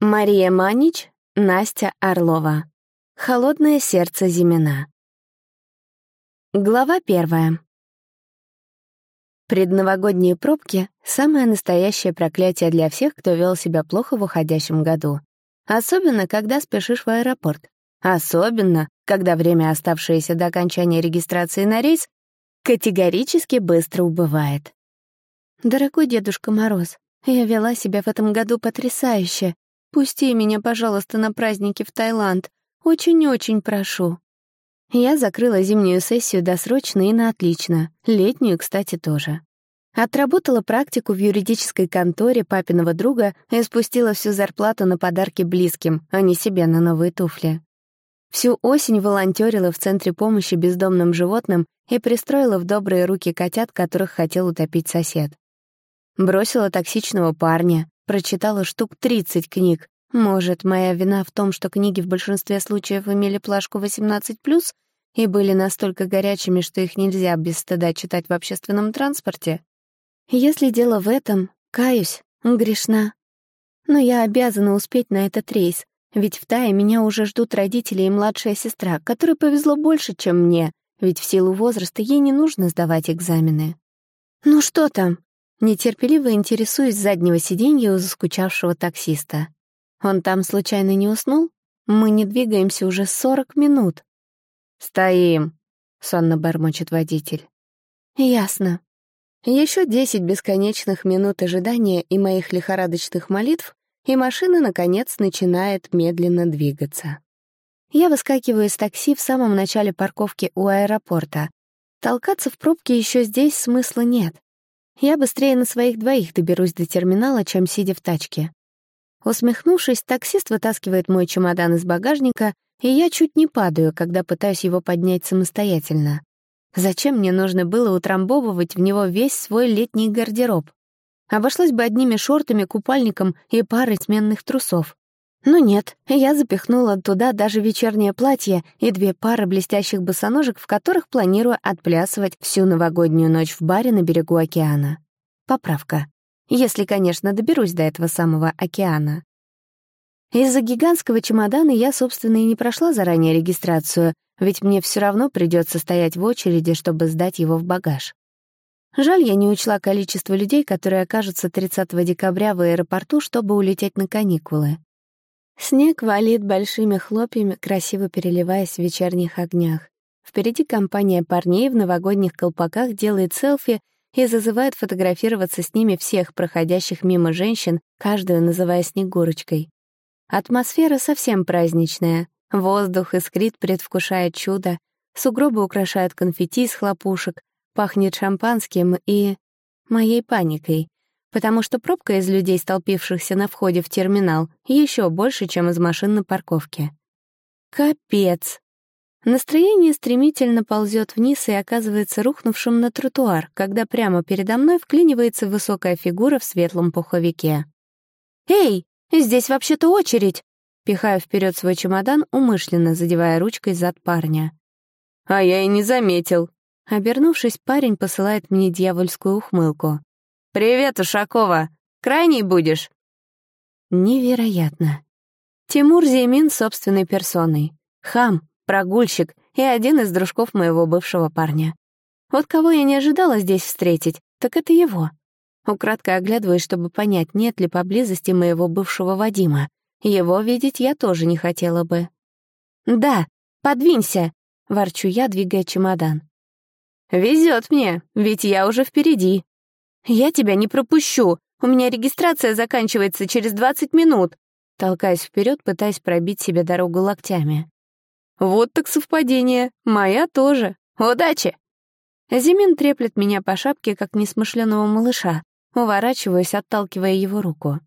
Мария Манич, Настя Орлова. Холодное сердце Зимина. Глава первая. Предновогодние пробки — самое настоящее проклятие для всех, кто вел себя плохо в уходящем году. Особенно, когда спешишь в аэропорт. Особенно, когда время, оставшееся до окончания регистрации на рейс, категорически быстро убывает. Дорогой Дедушка Мороз, я вела себя в этом году потрясающе, Пусти меня, пожалуйста, на праздники в Таиланд. Очень-очень прошу». Я закрыла зимнюю сессию досрочно и на отлично, летнюю, кстати, тоже. Отработала практику в юридической конторе папиного друга и спустила всю зарплату на подарки близким, а не себе на новые туфли. Всю осень волонтерила в Центре помощи бездомным животным и пристроила в добрые руки котят, которых хотел утопить сосед. Бросила токсичного парня, Прочитала штук 30 книг. Может, моя вина в том, что книги в большинстве случаев имели плашку 18+, и были настолько горячими, что их нельзя без стыда читать в общественном транспорте? Если дело в этом, каюсь, грешна. Но я обязана успеть на этот рейс, ведь в Тае меня уже ждут родители и младшая сестра, которой повезло больше, чем мне, ведь в силу возраста ей не нужно сдавать экзамены. «Ну что там?» Нетерпеливо интересуюсь заднего сиденья у заскучавшего таксиста. Он там случайно не уснул? Мы не двигаемся уже сорок минут. «Стоим», — сонно бормочет водитель. «Ясно». Еще десять бесконечных минут ожидания и моих лихорадочных молитв, и машина, наконец, начинает медленно двигаться. Я выскакиваю из такси в самом начале парковки у аэропорта. Толкаться в пробке еще здесь смысла нет. Я быстрее на своих двоих доберусь до терминала, чем сидя в тачке. Усмехнувшись, таксист вытаскивает мой чемодан из багажника, и я чуть не падаю, когда пытаюсь его поднять самостоятельно. Зачем мне нужно было утрамбовывать в него весь свой летний гардероб? Обошлось бы одними шортами, купальником и парой сменных трусов. Но нет, я запихнула туда даже вечернее платье и две пары блестящих босоножек, в которых планирую отплясывать всю новогоднюю ночь в баре на берегу океана. Поправка. Если, конечно, доберусь до этого самого океана. Из-за гигантского чемодана я, собственно, и не прошла заранее регистрацию, ведь мне все равно придется стоять в очереди, чтобы сдать его в багаж. Жаль, я не учла количество людей, которые окажутся 30 декабря в аэропорту, чтобы улететь на каникулы. Снег валит большими хлопьями, красиво переливаясь в вечерних огнях. Впереди компания парней в новогодних колпаках делает селфи и зазывает фотографироваться с ними всех проходящих мимо женщин, каждую называя Снегурочкой. Атмосфера совсем праздничная. Воздух искрит, предвкушает чудо. Сугробы украшают конфетти из хлопушек, пахнет шампанским и... моей паникой потому что пробка из людей, столпившихся на входе в терминал, еще больше, чем из машин на парковке. Капец! Настроение стремительно ползет вниз и оказывается рухнувшим на тротуар, когда прямо передо мной вклинивается высокая фигура в светлом пуховике. «Эй, здесь вообще-то очередь!» Пихаю вперед свой чемодан, умышленно задевая ручкой зад парня. «А я и не заметил!» Обернувшись, парень посылает мне дьявольскую ухмылку. «Привет, Ушакова! Крайний будешь?» Невероятно. Тимур Зеймин собственной персоной. Хам, прогульщик и один из дружков моего бывшего парня. Вот кого я не ожидала здесь встретить, так это его. Украдкой оглядываюсь, чтобы понять, нет ли поблизости моего бывшего Вадима. Его видеть я тоже не хотела бы. «Да, подвинься!» — ворчу я, двигая чемодан. «Везет мне, ведь я уже впереди», «Я тебя не пропущу! У меня регистрация заканчивается через 20 минут!» Толкаясь вперед, пытаясь пробить себе дорогу локтями. «Вот так совпадение! Моя тоже! Удачи!» Зимин треплет меня по шапке, как несмышленого малыша. Уворачиваюсь, отталкивая его руку.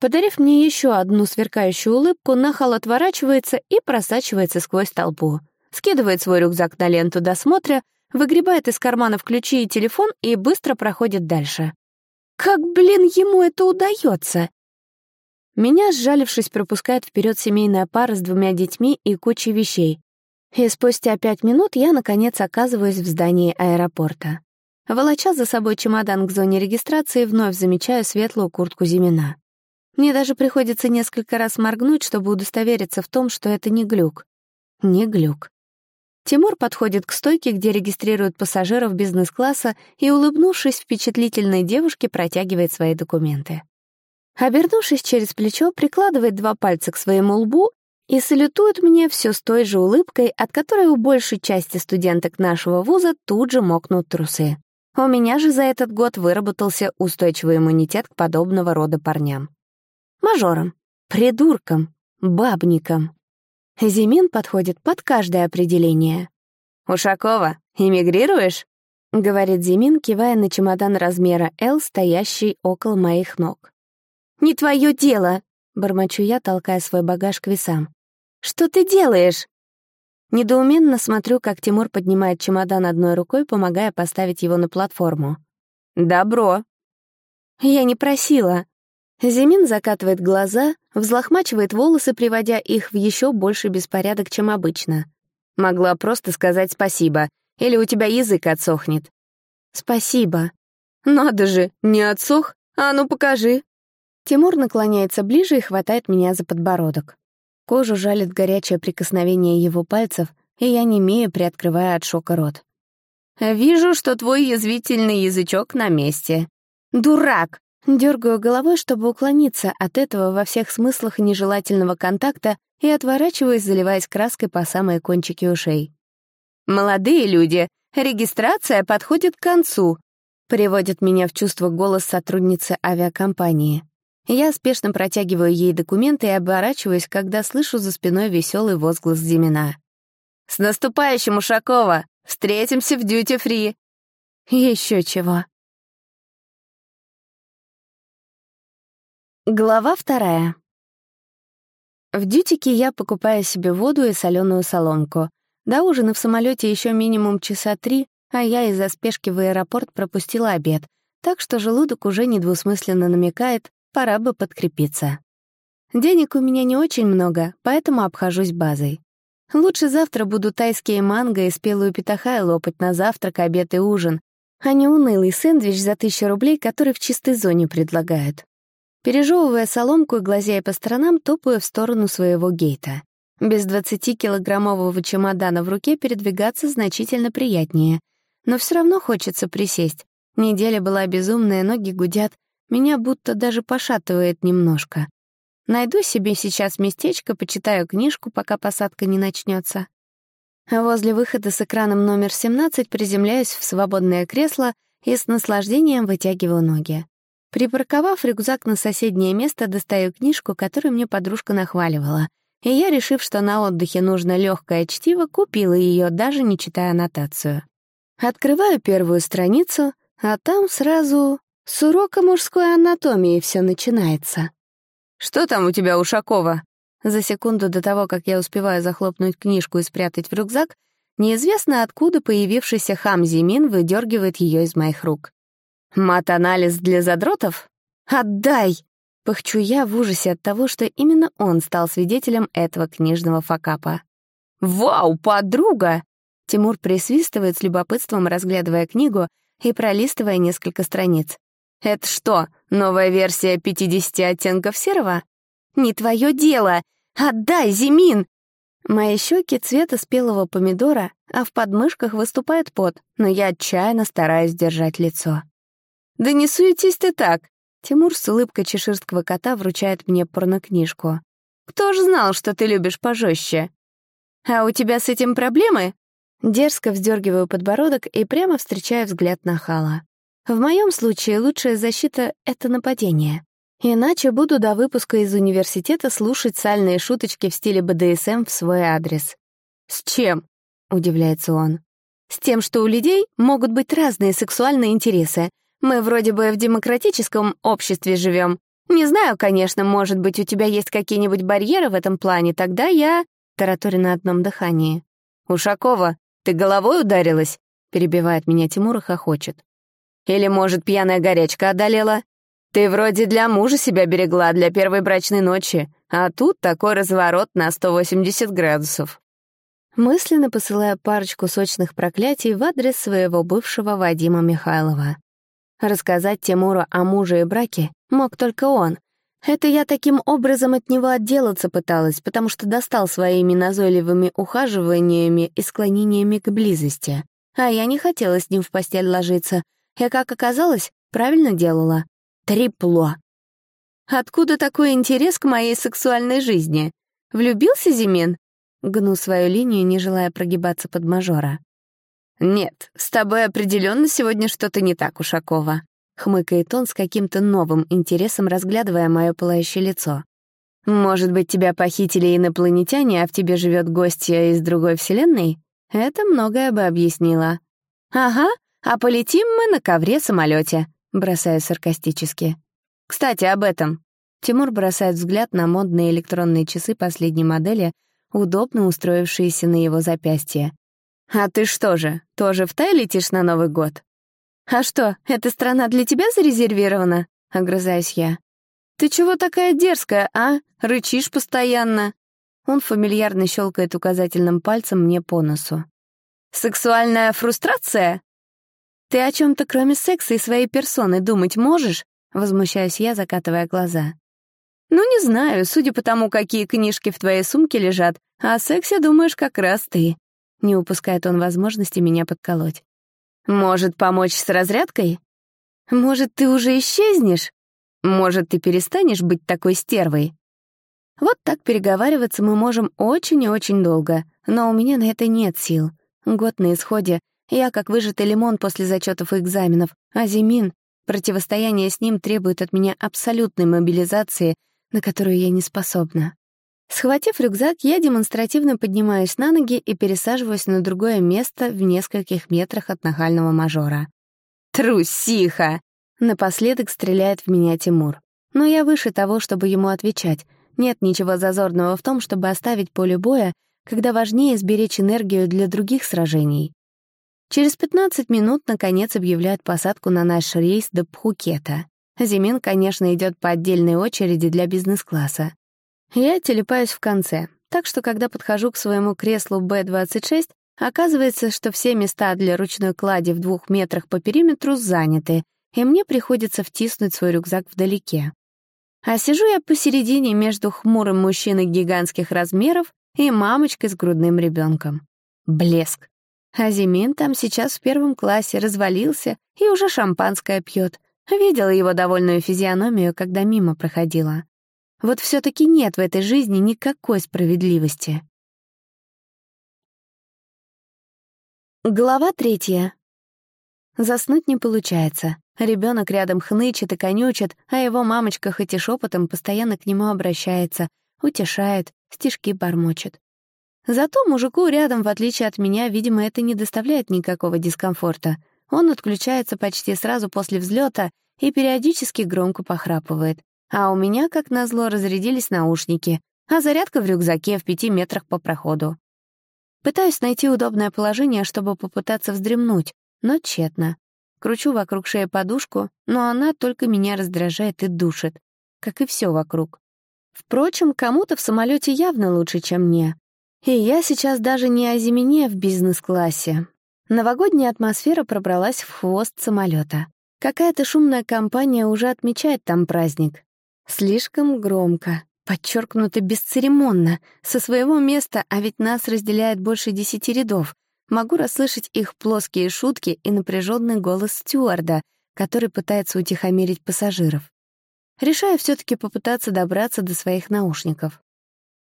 Подарив мне еще одну сверкающую улыбку, Нахал отворачивается и просачивается сквозь толпу. Скидывает свой рюкзак на ленту досмотра, выгребает из карманов ключи и телефон и быстро проходит дальше. Как, блин, ему это удается? Меня, сжалившись, пропускает вперед семейная пара с двумя детьми и кучей вещей. И спустя пять минут я, наконец, оказываюсь в здании аэропорта. Волоча за собой чемодан к зоне регистрации, вновь замечаю светлую куртку Зимина. Мне даже приходится несколько раз моргнуть, чтобы удостовериться в том, что это не глюк. Не глюк. Тимур подходит к стойке, где регистрируют пассажиров бизнес-класса, и, улыбнувшись впечатлительной девушке, протягивает свои документы. Обернувшись через плечо, прикладывает два пальца к своему лбу и салютует мне все с той же улыбкой, от которой у большей части студенток нашего вуза тут же мокнут трусы. У меня же за этот год выработался устойчивый иммунитет к подобного рода парням. Мажорам, придуркам, бабникам. Зимин подходит под каждое определение. «Ушакова, эмигрируешь?» — говорит Зимин, кивая на чемодан размера «Л», стоящий около моих ног. «Не твое дело!» — бормочу я, толкая свой багаж к весам. «Что ты делаешь?» Недоуменно смотрю, как Тимур поднимает чемодан одной рукой, помогая поставить его на платформу. «Добро!» «Я не просила!» Зимин закатывает глаза, взлохмачивает волосы, приводя их в еще больший беспорядок, чем обычно. Могла просто сказать спасибо, или у тебя язык отсохнет. Спасибо. Надо же, не отсох? А ну покажи. Тимур наклоняется ближе и хватает меня за подбородок. Кожу жалит горячее прикосновение его пальцев, и я немею, приоткрывая от шока рот. «Вижу, что твой язвительный язычок на месте». «Дурак!» Дергаю головой, чтобы уклониться от этого во всех смыслах нежелательного контакта и отворачиваюсь, заливаясь краской по самые кончики ушей. «Молодые люди, регистрация подходит к концу», приводит меня в чувство голос сотрудницы авиакомпании. Я спешно протягиваю ей документы и оборачиваюсь, когда слышу за спиной веселый возглас Зимина. «С наступающим, Ушакова! Встретимся в дьюти-фри!» Еще чего. Глава вторая. В дьютике я покупаю себе воду и соленую соломку. До ужина в самолете еще минимум часа три, а я из-за спешки в аэропорт пропустила обед, так что желудок уже недвусмысленно намекает, пора бы подкрепиться. Денег у меня не очень много, поэтому обхожусь базой. Лучше завтра буду тайские манго и спелую питахай лопать на завтрак, обед и ужин, а не унылый сэндвич за тысячу рублей, который в чистой зоне предлагают. Пережевывая соломку и глазея по сторонам, топаю в сторону своего гейта. Без 20-килограммового чемодана в руке передвигаться значительно приятнее. Но все равно хочется присесть. Неделя была безумная, ноги гудят, меня будто даже пошатывает немножко. Найду себе сейчас местечко, почитаю книжку, пока посадка не начнется. возле выхода с экраном номер 17 приземляюсь в свободное кресло и с наслаждением вытягиваю ноги. Припарковав рюкзак на соседнее место, достаю книжку, которую мне подружка нахваливала. И я, решив, что на отдыхе нужно легкое чтиво, купила ее, даже не читая аннотацию. Открываю первую страницу, а там сразу с урока мужской анатомии все начинается. «Что там у тебя, Ушакова?» За секунду до того, как я успеваю захлопнуть книжку и спрятать в рюкзак, неизвестно откуда появившийся хам Зимин выдергивает ее из моих рук. Мат-анализ для задротов? Отдай! Пыхчу я в ужасе от того, что именно он стал свидетелем этого книжного факапа. «Вау, подруга!» Тимур присвистывает с любопытством, разглядывая книгу и пролистывая несколько страниц. «Это что, новая версия 50 оттенков серого?» «Не твое дело! Отдай, Зимин!» Мои щеки цвета спелого помидора, а в подмышках выступает пот, но я отчаянно стараюсь держать лицо. «Да не суетись ты так!» Тимур с улыбкой чеширского кота вручает мне порнокнижку. «Кто ж знал, что ты любишь пожестче? А у тебя с этим проблемы?» Дерзко вздергиваю подбородок и прямо встречаю взгляд на Хала. В моем случае лучшая защита — это нападение. Иначе буду до выпуска из университета слушать сальные шуточки в стиле БДСМ в свой адрес. «С чем?» — удивляется он. «С тем, что у людей могут быть разные сексуальные интересы, мы вроде бы в демократическом обществе живем. Не знаю, конечно, может быть, у тебя есть какие-нибудь барьеры в этом плане, тогда я...» Тараторю на одном дыхании. «Ушакова, ты головой ударилась?» Перебивает меня Тимур и хохочет. «Или, может, пьяная горячка одолела? Ты вроде для мужа себя берегла для первой брачной ночи, а тут такой разворот на 180 градусов». Мысленно посылая парочку сочных проклятий в адрес своего бывшего Вадима Михайлова. Рассказать Тимуру о муже и браке мог только он, Это я таким образом от него отделаться пыталась, потому что достал своими назойливыми ухаживаниями и склонениями к близости. А я не хотела с ним в постель ложиться. И, как оказалось, правильно делала. Трипло. Откуда такой интерес к моей сексуальной жизни? Влюбился Зимин? Гну свою линию, не желая прогибаться под мажора. «Нет, с тобой определенно сегодня что-то не так, Ушакова», — хмыкает он с каким-то новым интересом, разглядывая мое пылающее лицо. «Может быть, тебя похитили инопланетяне, а в тебе живет гостья из другой вселенной? Это многое бы объяснило». «Ага, а полетим мы на ковре самолете, бросаю саркастически. «Кстати, об этом». Тимур бросает взгляд на модные электронные часы последней модели, удобно устроившиеся на его запястье. «А ты что же, тоже в Тай летишь на Новый год?» «А что, эта страна для тебя зарезервирована?» — огрызаюсь я. «Ты чего такая дерзкая, а? Рычишь постоянно». Он фамильярно щелкает указательным пальцем мне по носу. «Сексуальная фрустрация?» «Ты о чем то кроме секса и своей персоны думать можешь?» — возмущаюсь я, закатывая глаза. «Ну, не знаю, судя по тому, какие книжки в твоей сумке лежат, о сексе думаешь как раз ты», не упускает он возможности меня подколоть. «Может, помочь с разрядкой? Может, ты уже исчезнешь? Может, ты перестанешь быть такой стервой?» Вот так переговариваться мы можем очень и очень долго, но у меня на это нет сил. Год на исходе, я как выжатый лимон после зачетов и экзаменов, а Зимин, противостояние с ним требует от меня абсолютной мобилизации, на которую я не способна. Схватив рюкзак, я демонстративно поднимаюсь на ноги и пересаживаюсь на другое место в нескольких метрах от нахального мажора. «Трусиха!» — напоследок стреляет в меня Тимур. Но я выше того, чтобы ему отвечать. Нет ничего зазорного в том, чтобы оставить поле боя, когда важнее сберечь энергию для других сражений. Через 15 минут, наконец, объявляют посадку на наш рейс до Пхукета. Зимин, конечно, идет по отдельной очереди для бизнес-класса. Я телепаюсь в конце, так что когда подхожу к своему креслу Б-26, оказывается, что все места для ручной клади в двух метрах по периметру заняты, и мне приходится втиснуть свой рюкзак вдалеке. А сижу я посередине между хмурым мужчиной гигантских размеров и мамочкой с грудным ребенком. Блеск. А Зимин там сейчас в первом классе развалился и уже шампанское пьет. Видела его довольную физиономию, когда мимо проходила. Вот все таки нет в этой жизни никакой справедливости. Глава третья. Заснуть не получается. Ребенок рядом хнычет и конючит, а его мамочка хоть и шепотом постоянно к нему обращается, утешает, стишки бормочет. Зато мужику рядом, в отличие от меня, видимо, это не доставляет никакого дискомфорта. Он отключается почти сразу после взлета и периодически громко похрапывает. А у меня, как назло, разрядились наушники, а зарядка в рюкзаке в пяти метрах по проходу. Пытаюсь найти удобное положение, чтобы попытаться вздремнуть, но тщетно. Кручу вокруг шеи подушку, но она только меня раздражает и душит, как и все вокруг. Впрочем, кому-то в самолете явно лучше, чем мне. И я сейчас даже не о Зимине в бизнес-классе. Новогодняя атмосфера пробралась в хвост самолета. Какая-то шумная компания уже отмечает там праздник. Слишком громко, подчеркнуто бесцеремонно, со своего места, а ведь нас разделяет больше десяти рядов. Могу расслышать их плоские шутки и напряженный голос стюарда, который пытается утихомирить пассажиров. Решаю все таки попытаться добраться до своих наушников.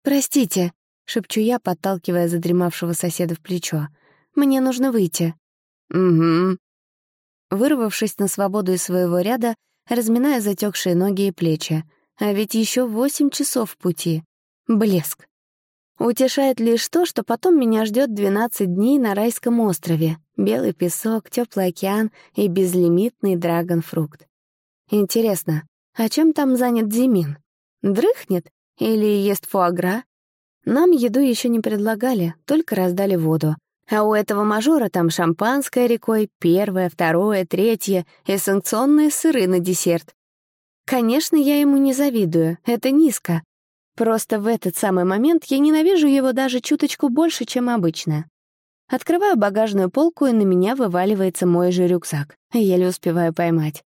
«Простите», — шепчу я, подталкивая задремавшего соседа в плечо. «Мне нужно выйти». «Угу». Вырвавшись на свободу из своего ряда, разминая затекшие ноги и плечи. А ведь еще восемь часов пути. Блеск. Утешает лишь то, что потом меня ждет 12 дней на райском острове. Белый песок, теплый океан и безлимитный драгонфрукт. Интересно, а чем там занят Зимин? Дрыхнет или ест фуагра? Нам еду еще не предлагали, только раздали воду. А у этого мажора там шампанское рекой, первое, второе, третье и санкционные сыры на десерт. Конечно, я ему не завидую, это низко. Просто в этот самый момент я ненавижу его даже чуточку больше, чем обычно. Открываю багажную полку, и на меня вываливается мой же рюкзак. Еле успеваю поймать.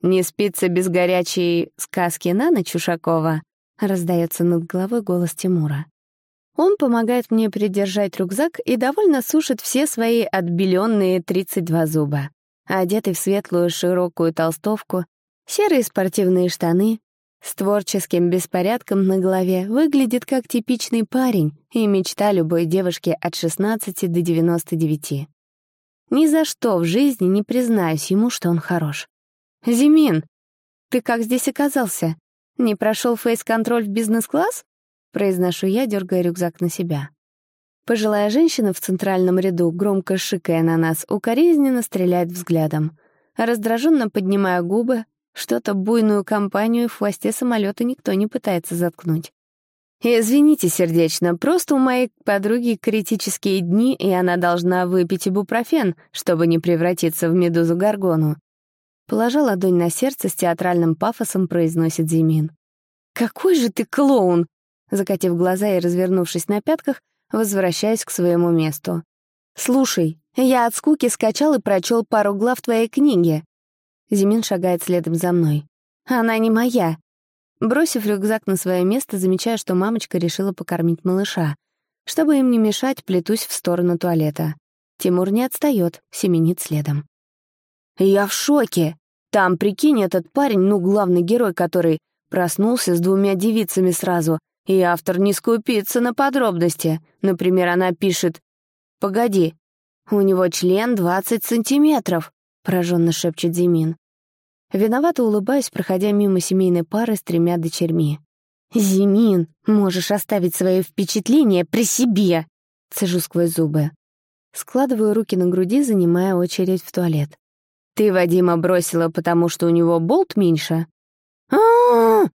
Не спится без горячей сказки на ночь Ушакова?» — раздается над головой голос Тимура. Он помогает мне придержать рюкзак и довольно сушит все свои отбеленные 32 зуба. Одетый в светлую широкую толстовку, серые спортивные штаны, с творческим беспорядком на голове выглядит как типичный парень и мечта любой девушки от 16 до 99. Ни за что в жизни не признаюсь ему, что он хорош. «Зимин, ты как здесь оказался? Не прошел фейс-контроль в бизнес-класс?» Произношу я, дергая рюкзак на себя. Пожилая женщина в центральном ряду, громко шикая на нас, укоризненно стреляет взглядом. Раздраженно поднимая губы, что-то буйную компанию в хвосте самолета никто не пытается заткнуть. «Извините сердечно, просто у моей подруги критические дни, и она должна выпить ибупрофен, чтобы не превратиться в медузу-горгону». Положа ладонь на сердце, с театральным пафосом произносит Зимин. «Какой же ты клоун!» Закатив глаза и развернувшись на пятках, возвращаясь к своему месту. «Слушай, я от скуки скачал и прочел пару глав твоей книги». Зимин шагает следом за мной. «Она не моя». Бросив рюкзак на свое место, замечаю, что мамочка решила покормить малыша. Чтобы им не мешать, плетусь в сторону туалета. Тимур не отстает, семенит следом. «Я в шоке! Там, прикинь, этот парень, ну, главный герой, который проснулся с двумя девицами сразу, и автор не скупится на подробности. Например, она пишет «Погоди, у него член 20 сантиметров», — пораженно шепчет Зимин. Виновато улыбаюсь, проходя мимо семейной пары с тремя дочерьми. «Зимин, можешь оставить свои впечатления при себе!» — цежу сквозь зубы. Складываю руки на груди, занимая очередь в туалет. «Ты Вадима бросила, потому что у него болт меньше?» а, -а, -а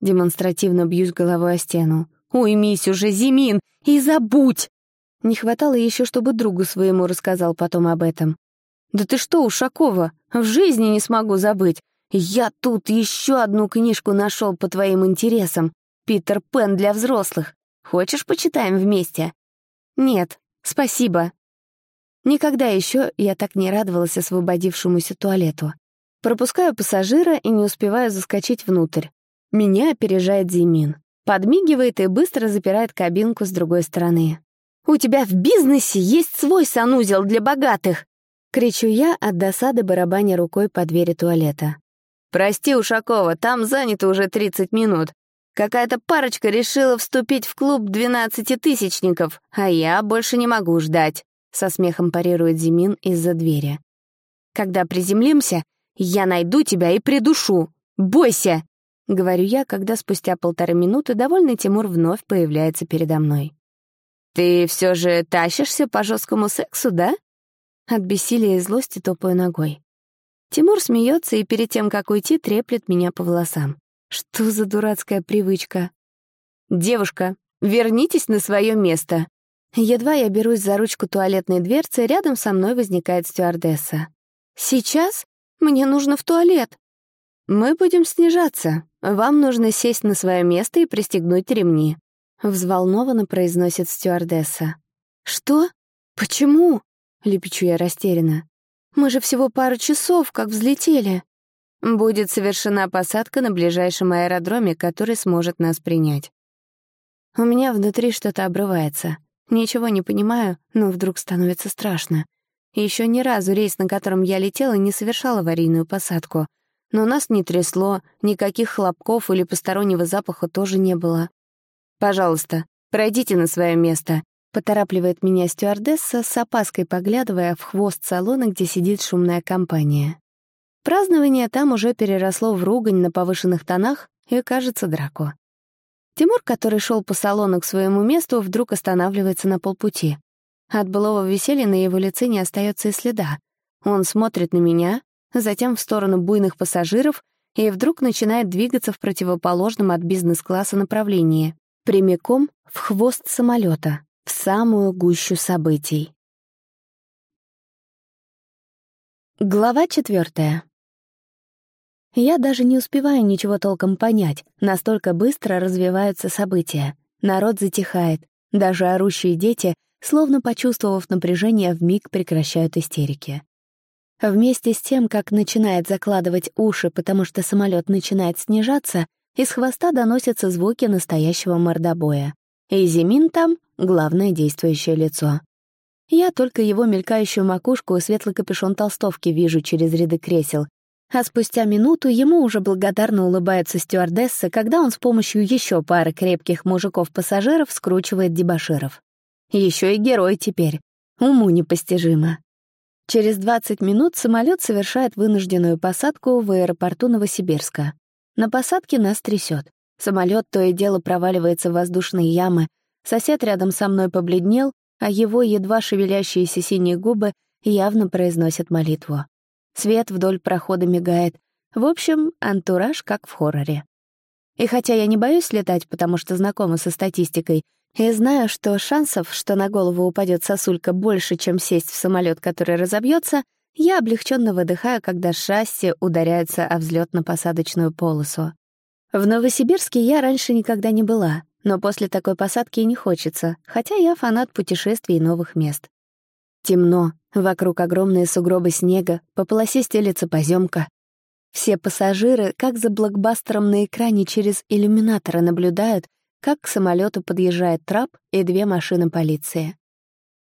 Демонстративно бьюсь головой о стену. «Уймись уже, Зимин, и забудь!» Не хватало еще, чтобы другу своему рассказал потом об этом. «Да ты что, Ушакова, в жизни не смогу забыть. Я тут еще одну книжку нашел по твоим интересам. Питер Пен для взрослых. Хочешь, почитаем вместе?» «Нет, спасибо». Никогда еще я так не радовалась освободившемуся туалету. Пропускаю пассажира и не успеваю заскочить внутрь. Меня опережает Зимин. Подмигивает и быстро запирает кабинку с другой стороны. «У тебя в бизнесе есть свой санузел для богатых!» Кричу я от досады барабаня рукой по двери туалета. «Прости, Ушакова, там занято уже 30 минут. Какая-то парочка решила вступить в клуб двенадцатитысячников, а я больше не могу ждать», — со смехом парирует Зимин из-за двери. «Когда приземлимся, я найду тебя и придушу. Бойся!» — говорю я, когда спустя полторы минуты довольный Тимур вновь появляется передо мной. «Ты все же тащишься по жесткому сексу, да?» От бессилия и злости топаю ногой. Тимур смеется и перед тем, как уйти, треплет меня по волосам. Что за дурацкая привычка? «Девушка, вернитесь на свое место!» Едва я берусь за ручку туалетной дверцы, рядом со мной возникает стюардесса. «Сейчас? Мне нужно в туалет!» «Мы будем снижаться. Вам нужно сесть на свое место и пристегнуть ремни», — взволнованно произносит стюардесса. «Что? Почему?» — лепечу я растерянно. «Мы же всего пару часов, как взлетели». «Будет совершена посадка на ближайшем аэродроме, который сможет нас принять». У меня внутри что-то обрывается. Ничего не понимаю, но вдруг становится страшно. Еще ни разу рейс, на котором я летела, не совершал аварийную посадку — но нас не трясло, никаких хлопков или постороннего запаха тоже не было. «Пожалуйста, пройдите на свое место», — поторапливает меня стюардесса, с опаской поглядывая в хвост салона, где сидит шумная компания. Празднование там уже переросло в ругань на повышенных тонах и, кажется, драку. Тимур, который шел по салону к своему месту, вдруг останавливается на полпути. От былого веселья на его лице не остается и следа. Он смотрит на меня, затем в сторону буйных пассажиров и вдруг начинает двигаться в противоположном от бизнес-класса направлении, прямиком в хвост самолета, в самую гущу событий. Глава четвертая. Я даже не успеваю ничего толком понять, настолько быстро развиваются события. Народ затихает, даже орущие дети, словно почувствовав напряжение, вмиг прекращают истерики. Вместе с тем, как начинает закладывать уши, потому что самолет начинает снижаться, из хвоста доносятся звуки настоящего мордобоя. И Зимин там — главное действующее лицо. Я только его мелькающую макушку и светлый капюшон толстовки вижу через ряды кресел. А спустя минуту ему уже благодарно улыбается стюардесса, когда он с помощью еще пары крепких мужиков-пассажиров скручивает дебоширов. Еще и герой теперь. Уму непостижимо. Через 20 минут самолет совершает вынужденную посадку в аэропорту Новосибирска. На посадке нас трясет. Самолет то и дело проваливается в воздушные ямы. Сосед рядом со мной побледнел, а его едва шевелящиеся синие губы явно произносят молитву. Свет вдоль прохода мигает. В общем, антураж как в хорроре. И хотя я не боюсь летать, потому что знакома со статистикой, и знаю, что шансов, что на голову упадет сосулька, больше, чем сесть в самолет, который разобьется, я облегченно выдыхаю, когда шасси ударяются о взлетно-посадочную полосу. В Новосибирске я раньше никогда не была, но после такой посадки и не хочется, хотя я фанат путешествий и новых мест. Темно, вокруг огромные сугробы снега, по полосе стелется поземка. Все пассажиры, как за блокбастером на экране через иллюминаторы, наблюдают, как к самолету подъезжает трап и две машины полиции.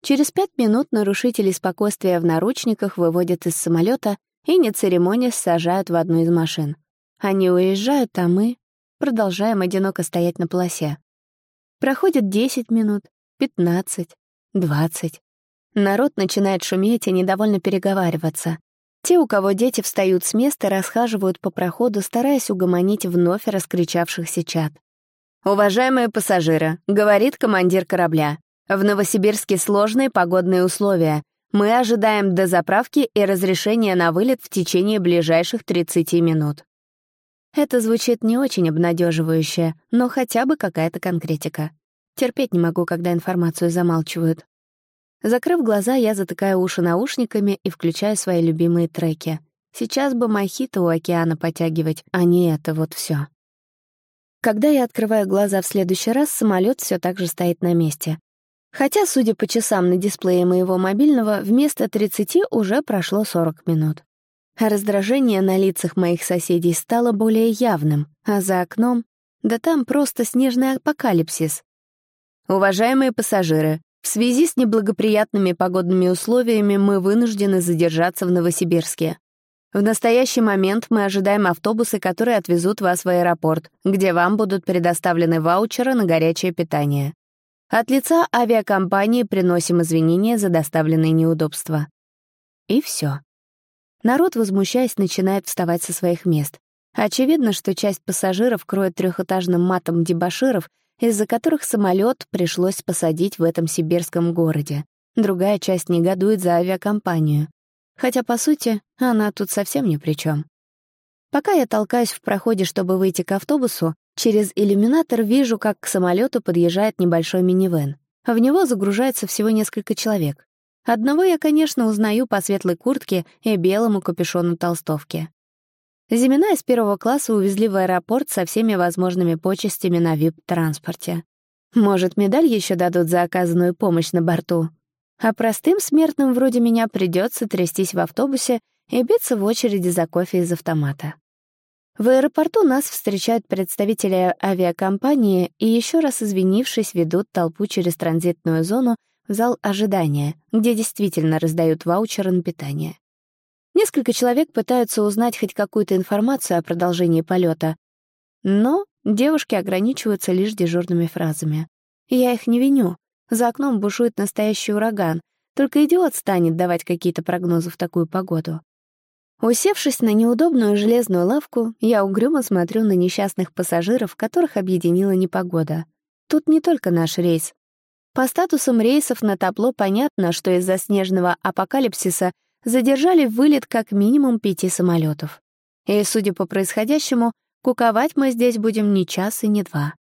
Через пять минут нарушителей спокойствия в наручниках выводят из самолета и, не церемонясь, сажают в одну из машин. Они уезжают, а мы продолжаем одиноко стоять на полосе. Проходит 10 минут, 15, 20. Народ начинает шуметь и недовольно переговариваться. Те, у кого дети встают с места, расхаживают по проходу, стараясь угомонить вновь раскричавшихся чад. «Уважаемые пассажиры», — говорит командир корабля, «в Новосибирске сложные погодные условия. Мы ожидаем дозаправки и разрешения на вылет в течение ближайших 30 минут». Это звучит не очень обнадеживающе, но хотя бы какая-то конкретика. Терпеть не могу, когда информацию замалчивают. Закрыв глаза, я затыкаю уши наушниками и включаю свои любимые треки. Сейчас бы мохито у океана потягивать, а не это вот все. Когда я открываю глаза в следующий раз, самолет все так же стоит на месте. Хотя, судя по часам на дисплее моего мобильного, вместо 30 уже прошло 40 минут. Раздражение на лицах моих соседей стало более явным, а за окном... Да там просто снежный апокалипсис. Уважаемые пассажиры, в связи с неблагоприятными погодными условиями мы вынуждены задержаться в Новосибирске. В настоящий момент мы ожидаем автобусы, которые отвезут вас в аэропорт, где вам будут предоставлены ваучеры на горячее питание. От лица авиакомпании приносим извинения за доставленные неудобства. И все. Народ, возмущаясь, начинает вставать со своих мест. Очевидно, что часть пассажиров кроет трехэтажным матом дебаширов, из-за которых самолет пришлось посадить в этом сибирском городе. Другая часть негодует за авиакомпанию. Хотя, по сути, она тут совсем ни при чем. Пока я толкаюсь в проходе, чтобы выйти к автобусу, через иллюминатор вижу, как к самолету подъезжает небольшой минивэн. В него загружается всего несколько человек. Одного я, конечно, узнаю по светлой куртке и белому капюшону толстовки. Зимина из первого класса увезли в аэропорт со всеми возможными почестями на вип-транспорте. Может, медаль еще дадут за оказанную помощь на борту? А простым смертным вроде меня придется трястись в автобусе и биться в очереди за кофе из автомата. В аэропорту нас встречают представители авиакомпании и, еще раз извинившись, ведут толпу через транзитную зону в зал ожидания, где действительно раздают ваучеры на питание. Несколько человек пытаются узнать хоть какую-то информацию о продолжении полета, но девушки ограничиваются лишь дежурными фразами. Я их не виню. За окном бушует настоящий ураган. Только идиот станет давать какие-то прогнозы в такую погоду. Усевшись на неудобную железную лавку, я угрюмо смотрю на несчастных пассажиров, которых объединила непогода. Тут не только наш рейс. По статусам рейсов на табло понятно, что из-за снежного апокалипсиса задержали вылет как минимум пяти самолетов. И, судя по происходящему, куковать мы здесь будем не час и не два.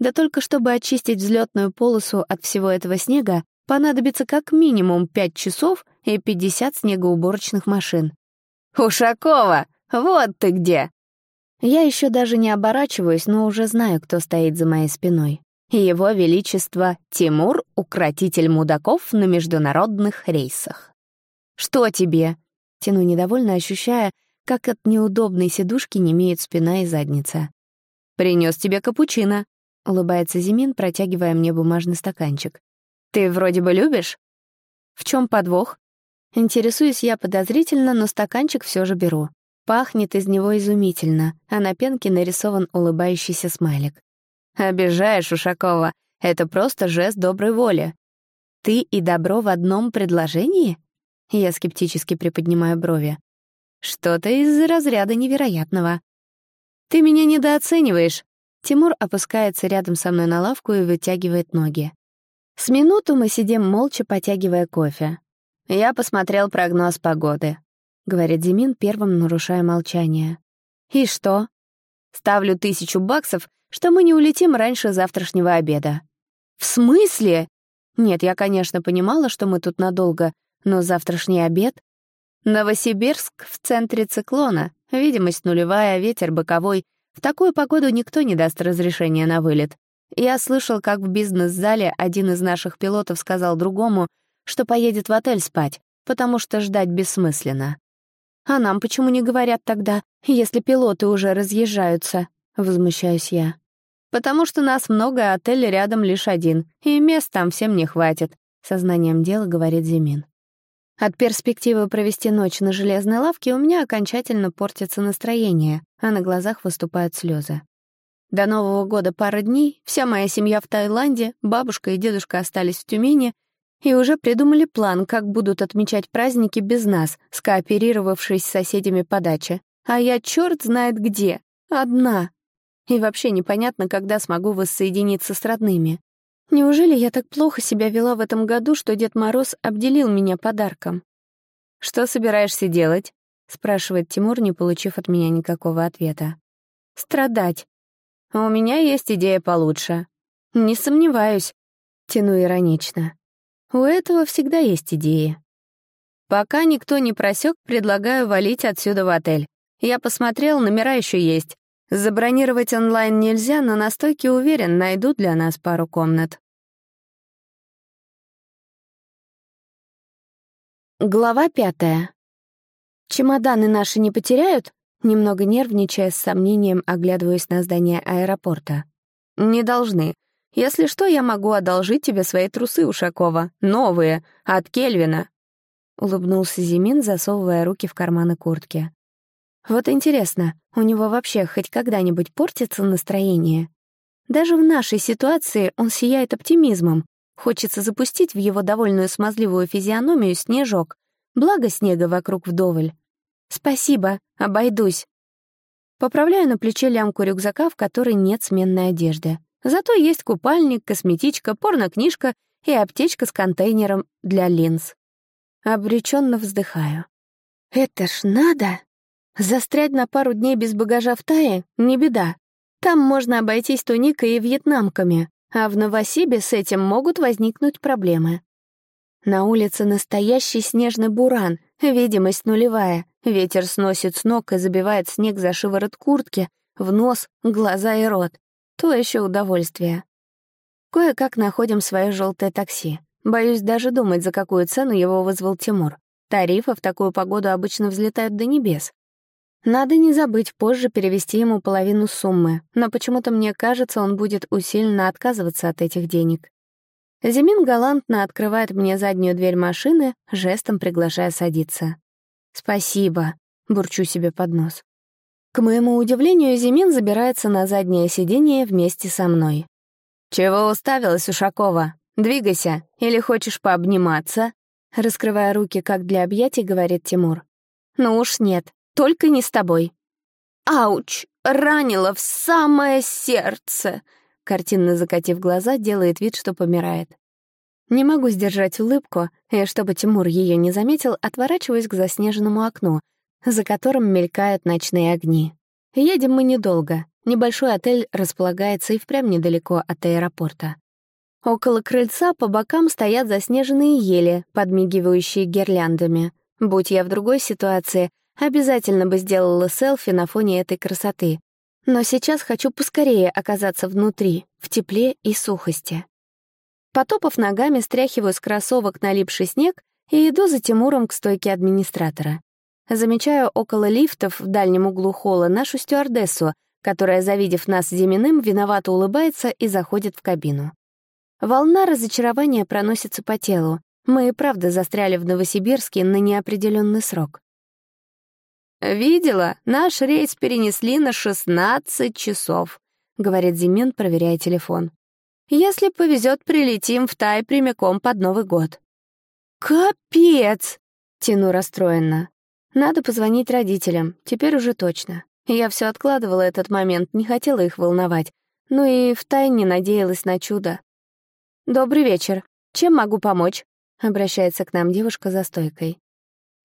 Да только чтобы очистить взлетную полосу от всего этого снега, понадобится как минимум 5 часов и 50 снегоуборочных машин. «Ушакова, вот ты где!» Я еще даже не оборачиваюсь, но уже знаю, кто стоит за моей спиной. Его Величество Тимур — укротитель мудаков на международных рейсах. «Что тебе?» Тяну недовольно, ощущая, как от неудобной сидушки немеет спина и задница. «Принёс тебе капучино», — улыбается Зимин, протягивая мне бумажный стаканчик. «Ты вроде бы любишь?» «В чём подвох?» Интересуюсь я подозрительно, но стаканчик всё же беру. Пахнет из него изумительно, а на пенке нарисован улыбающийся смайлик. «Обижаешь, Ушакова. Это просто жест доброй воли». «Ты и добро в одном предложении?» Я скептически приподнимаю брови. «Что-то из разряда невероятного». «Ты меня недооцениваешь». Тимур опускается рядом со мной на лавку и вытягивает ноги. С минуту мы сидим молча, потягивая кофе. Я посмотрел прогноз погоды. — говорит Зимин, первым нарушая молчание. «И что?» «Ставлю тысячу баксов, что мы не улетим раньше завтрашнего обеда». «В смысле?» «Нет, я, конечно, понимала, что мы тут надолго, но завтрашний обед...» «Новосибирск в центре циклона. Видимость нулевая, ветер боковой. В такую погоду никто не даст разрешения на вылет. Я слышал, как в бизнес-зале один из наших пилотов сказал другому, что поедет в отель спать, потому что ждать бессмысленно. А нам почему не говорят тогда, если пилоты уже разъезжаются?» — возмущаюсь я. «Потому что нас много, а отель рядом лишь один, и мест там всем не хватит», — сознанием дела говорит Зимин. От перспективы провести ночь на железной лавке у меня окончательно портится настроение, а на глазах выступают слезы. До Нового года пара дней, вся моя семья в Таиланде, бабушка и дедушка остались в Тюмени, и уже придумали план, как будут отмечать праздники без нас, скооперировавшись с соседями по даче. А я черт знает где. Одна. И вообще непонятно, когда смогу воссоединиться с родными. Неужели я так плохо себя вела в этом году, что Дед Мороз обделил меня подарком? «Что собираешься делать?» — спрашивает Тимур, не получив от меня никакого ответа. «Страдать. У меня есть идея получше». «Не сомневаюсь», — тяну иронично. У этого всегда есть идеи. Пока никто не просек, предлагаю валить отсюда в отель. Я посмотрел, номера еще есть. Забронировать онлайн нельзя, но на уверен, найдут для нас пару комнат. Глава пятая. Чемоданы наши не потеряют? Немного нервничая, с сомнением оглядываюсь на здание аэропорта. Не должны. Если что, я могу одолжить тебе свои трусы, Ушакова. Новые, от Кельвина». Улыбнулся Зимин, засовывая руки в карманы куртки. «Вот интересно, у него вообще хоть когда-нибудь портится настроение? Даже в нашей ситуации он сияет оптимизмом. Хочется запустить в его довольную смазливую физиономию снежок. Благо снега вокруг вдоволь. «Спасибо, обойдусь». Поправляю на плече лямку рюкзака, в которой нет сменной одежды. Зато есть купальник, косметичка, порнокнижка и аптечка с контейнером для линз. Обреченно вздыхаю. Это ж надо! Застрять на пару дней без багажа в Тае — не беда. Там можно обойтись туникой и вьетнамками, а в Новосибе с этим могут возникнуть проблемы. На улице настоящий снежный буран, видимость нулевая, ветер сносит с ног и забивает снег за шиворот куртки, в нос, глаза и рот. То еще удовольствие. Кое-как находим свое желтое такси. Боюсь даже думать, за какую цену его вызвал Тимур. Тарифы в такую погоду обычно взлетают до небес. Надо не забыть позже перевести ему половину суммы, но почему-то мне кажется, он будет усиленно отказываться от этих денег. Зимин галантно открывает мне заднюю дверь машины, жестом приглашая садиться. «Спасибо», — бурчу себе под нос. К моему удивлению, Зимин забирается на заднее сиденье вместе со мной. «Чего уставилась, Ушакова? Двигайся, или хочешь пообниматься?» Раскрывая руки, как для объятий, говорит Тимур. «Ну уж нет, только не с тобой». «Ауч! Ранила в самое сердце!» Картинно закатив глаза, делает вид, что помирает. Не могу сдержать улыбку, и чтобы Тимур ее не заметил, отворачиваюсь к заснеженному окну, за которым мелькают ночные огни. Едем мы недолго. Небольшой отель располагается и впрямь недалеко от аэропорта. Около крыльца по бокам стоят заснеженные ели, подмигивающие гирляндами. Будь я в другой ситуации, обязательно бы сделала селфи на фоне этой красоты. Но сейчас хочу поскорее оказаться внутри, в тепле и сухости. Потопав ногами, стряхиваю с кроссовок налипший снег и иду за Тимуром к стойке администратора. Замечаю около лифтов в дальнем углу холла нашу стюардессу, которая, завидев нас Зиминым, виновато улыбается и заходит в кабину. Волна разочарования проносится по телу. Мы и правда застряли в Новосибирске на неопределенный срок. «Видела? Наш рейс перенесли на 16 часов», — говорит Зимин, проверяя телефон. «Если повезет, прилетим в Тай прямиком под Новый год». «Капец!» — тяну расстроенно. Надо позвонить родителям, теперь уже точно. Я все откладывала этот момент, не хотела их волновать. Ну и втайне надеялась на чудо. «Добрый вечер. Чем могу помочь?» — обращается к нам девушка за стойкой.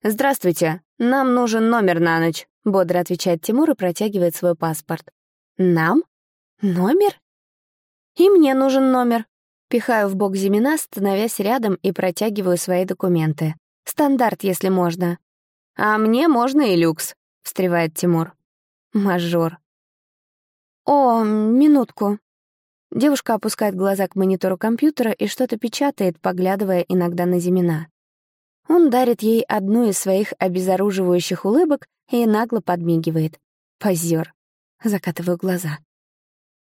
«Здравствуйте. Нам нужен номер на ночь», — бодро отвечает Тимур и протягивает свой паспорт. «Нам? Номер?» «И мне нужен номер». Пихаю в бок Зимина, становясь рядом и протягиваю свои документы. «Стандарт, если можно». «А мне можно и люкс», — встревает Тимур. Мажор. «О, минутку». Девушка опускает глаза к монитору компьютера и что-то печатает, поглядывая иногда на Зимина. Он дарит ей одну из своих обезоруживающих улыбок и нагло подмигивает. Позер. Закатываю глаза.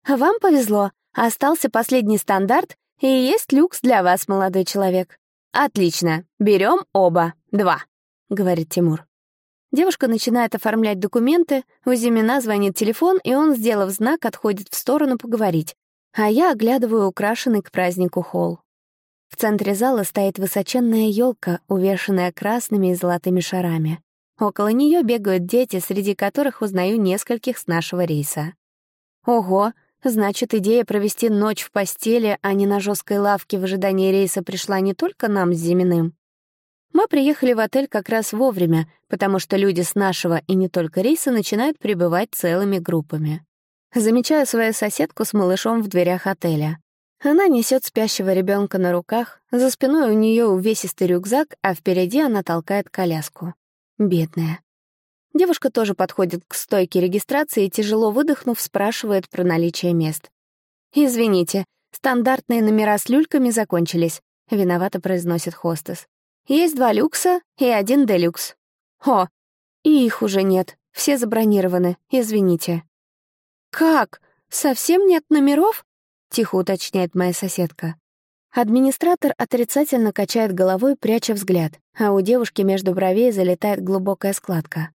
«Вам повезло. Остался последний стандарт, и есть люкс для вас, молодой человек». «Отлично. Берем оба. Два», — говорит Тимур. Девушка начинает оформлять документы, у Зимина звонит телефон, и он, сделав знак, отходит в сторону поговорить. А я оглядываю украшенный к празднику холл. В центре зала стоит высоченная елка, увешанная красными и золотыми шарами. Около нее бегают дети, среди которых узнаю нескольких с нашего рейса. Ого, значит, идея провести ночь в постели, а не на жесткой лавке в ожидании рейса пришла не только нам с Зиминым. Мы приехали в отель как раз вовремя, потому что люди с нашего и не только рейса начинают прибывать целыми группами. Замечаю свою соседку с малышом в дверях отеля. Она несет спящего ребенка на руках, за спиной у нее увесистый рюкзак, а впереди она толкает коляску. Бедная. Девушка тоже подходит к стойке регистрации и, тяжело выдохнув, спрашивает про наличие мест. «Извините, стандартные номера с люльками закончились», — виновато произносит хостес. Есть два люкса и один делюкс. О, и их уже нет, все забронированы, извините. Как? Совсем нет номеров? Тихо уточняет моя соседка. Администратор отрицательно качает головой, пряча взгляд, а у девушки между бровей залетает глубокая складка.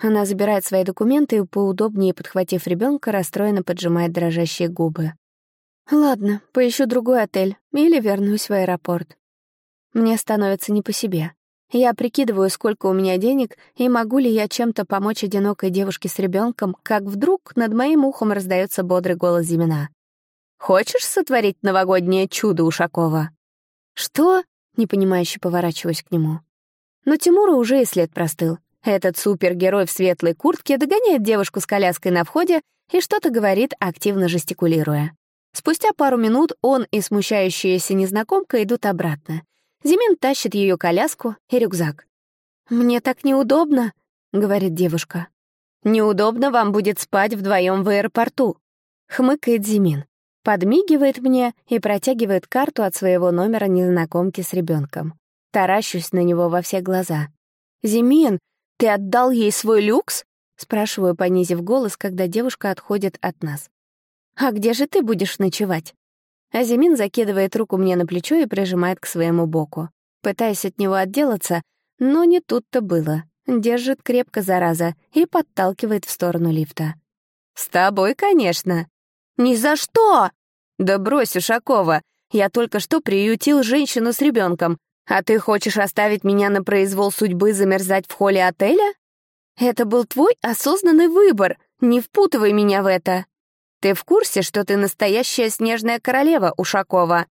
Она забирает свои документы и, поудобнее подхватив ребенка, расстроенно поджимает дрожащие губы. «Ладно, поищу другой отель или вернусь в аэропорт. Мне становится не по себе. Я прикидываю, сколько у меня денег, и могу ли я чем-то помочь одинокой девушке с ребенком, как вдруг над моим ухом раздается бодрый голос Зимина. «Хочешь сотворить новогоднее чудо Ушакова?» «Что?» — непонимающе поворачиваюсь к нему. Но Тимуру уже и след простыл. Этот супергерой в светлой куртке догоняет девушку с коляской на входе и что-то говорит, активно жестикулируя. Спустя пару минут он и смущающаяся незнакомка идут обратно. Зимин тащит ее коляску и рюкзак. «Мне так неудобно», — говорит девушка. «Неудобно вам будет спать вдвоем в аэропорту», — хмыкает Зимин. Подмигивает мне и протягивает карту от своего номера незнакомки с ребенком. Таращусь на него во все глаза. «Зимин, ты отдал ей свой люкс?» — спрашиваю, понизив голос, когда девушка отходит от нас. «А где же ты будешь ночевать?» Азимин закидывает руку мне на плечо и прижимает к своему боку. Пытаясь от него отделаться, но не тут-то было. Держит крепко, зараза, и подталкивает в сторону лифта. «С тобой, конечно». «Ни за что!» «Да брось, Ушакова, я только что приютил женщину с ребенком, а ты хочешь оставить меня на произвол судьбы замерзать в холле отеля? Это был твой осознанный выбор, не впутывай меня в это». Ты в курсе, что ты настоящая снежная королева, Ушакова?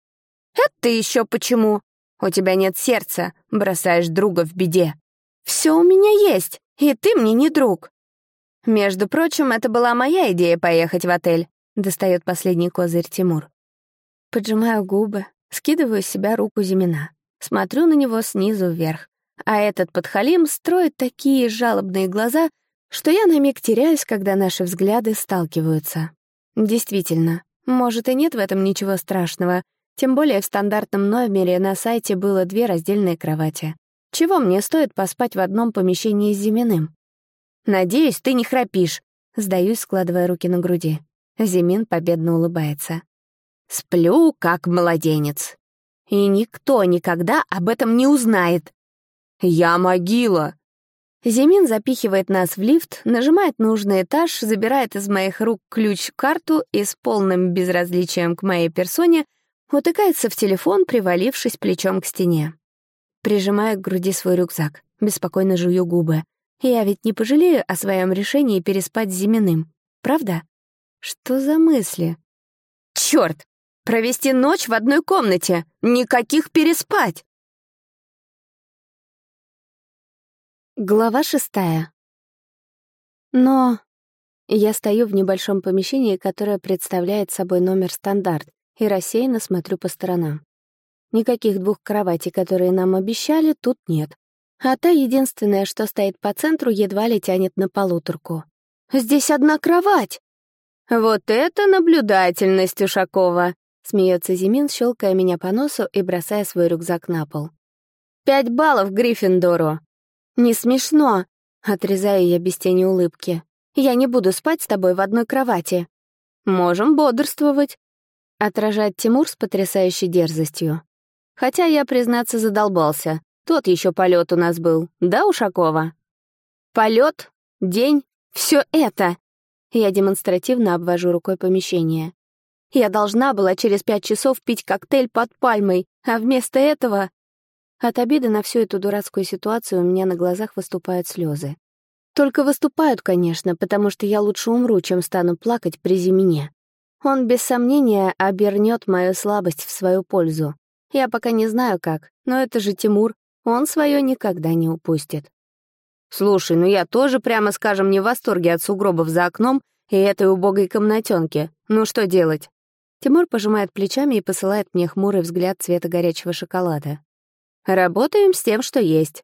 Это еще почему? У тебя нет сердца, бросаешь друга в беде. Все у меня есть, и ты мне не друг. Между прочим, это была моя идея поехать в отель. Достает последний козырь Тимур. Поджимаю губы, скидываю с себя руку Зимина. Смотрю на него снизу вверх. А этот подхалим строит такие жалобные глаза, что я на миг теряюсь, когда наши взгляды сталкиваются. Действительно, может и нет в этом ничего страшного, тем более в стандартном номере на сайте было две раздельные кровати. Чего мне стоит поспать в одном помещении с Зиминым? Надеюсь, ты не храпишь. Сдаюсь, складывая руки на груди. Зимин победно улыбается. Сплю, как младенец. И никто никогда об этом не узнает. Я могила. Зимин запихивает нас в лифт, нажимает нужный этаж, забирает из моих рук ключ-карту и с полным безразличием к моей персоне утыкается в телефон, привалившись плечом к стене. Прижимаю к груди свой рюкзак, беспокойно жую губы. Я ведь не пожалею о своем решении переспать с Зиминым, правда? Что за мысли? Черт! Провести ночь в одной комнате! Никаких переспать! Глава шестая. Но я стою в небольшом помещении, которое представляет собой номер стандарт, и рассеянно смотрю по сторонам. Никаких двух кроватей, которые нам обещали, тут нет. А та единственная, что стоит по центру, едва ли тянет на полуторку. «Здесь одна кровать!» «Вот это наблюдательность Ушакова!» — смеется Зимин, щелкая меня по носу и бросая свой рюкзак на пол. «Пять баллов Гриффиндору!» «Не смешно!» — отрезаю я без тени улыбки. «Я не буду спать с тобой в одной кровати». «Можем бодрствовать», — отражает Тимур с потрясающей дерзостью. Хотя я, признаться, задолбался. Тот еще полет у нас был, да, Ушакова? Полет, день, все это. Я демонстративно обвожу рукой помещение. Я должна была через пять часов пить коктейль под пальмой, а вместо этого... От обиды на всю эту дурацкую ситуацию у меня на глазах выступают слезы. Только выступают, конечно, потому что я лучше умру, чем стану плакать при Зимине. Он, без сомнения, обернет мою слабость в свою пользу. Я пока не знаю как, но это же Тимур, он свое никогда не упустит. Слушай, ну я тоже, прямо скажем, не в восторге от сугробов за окном и этой убогой комнатенки. Ну что делать? Тимур пожимает плечами и посылает мне хмурый взгляд цвета горячего шоколада. Работаем с тем, что есть.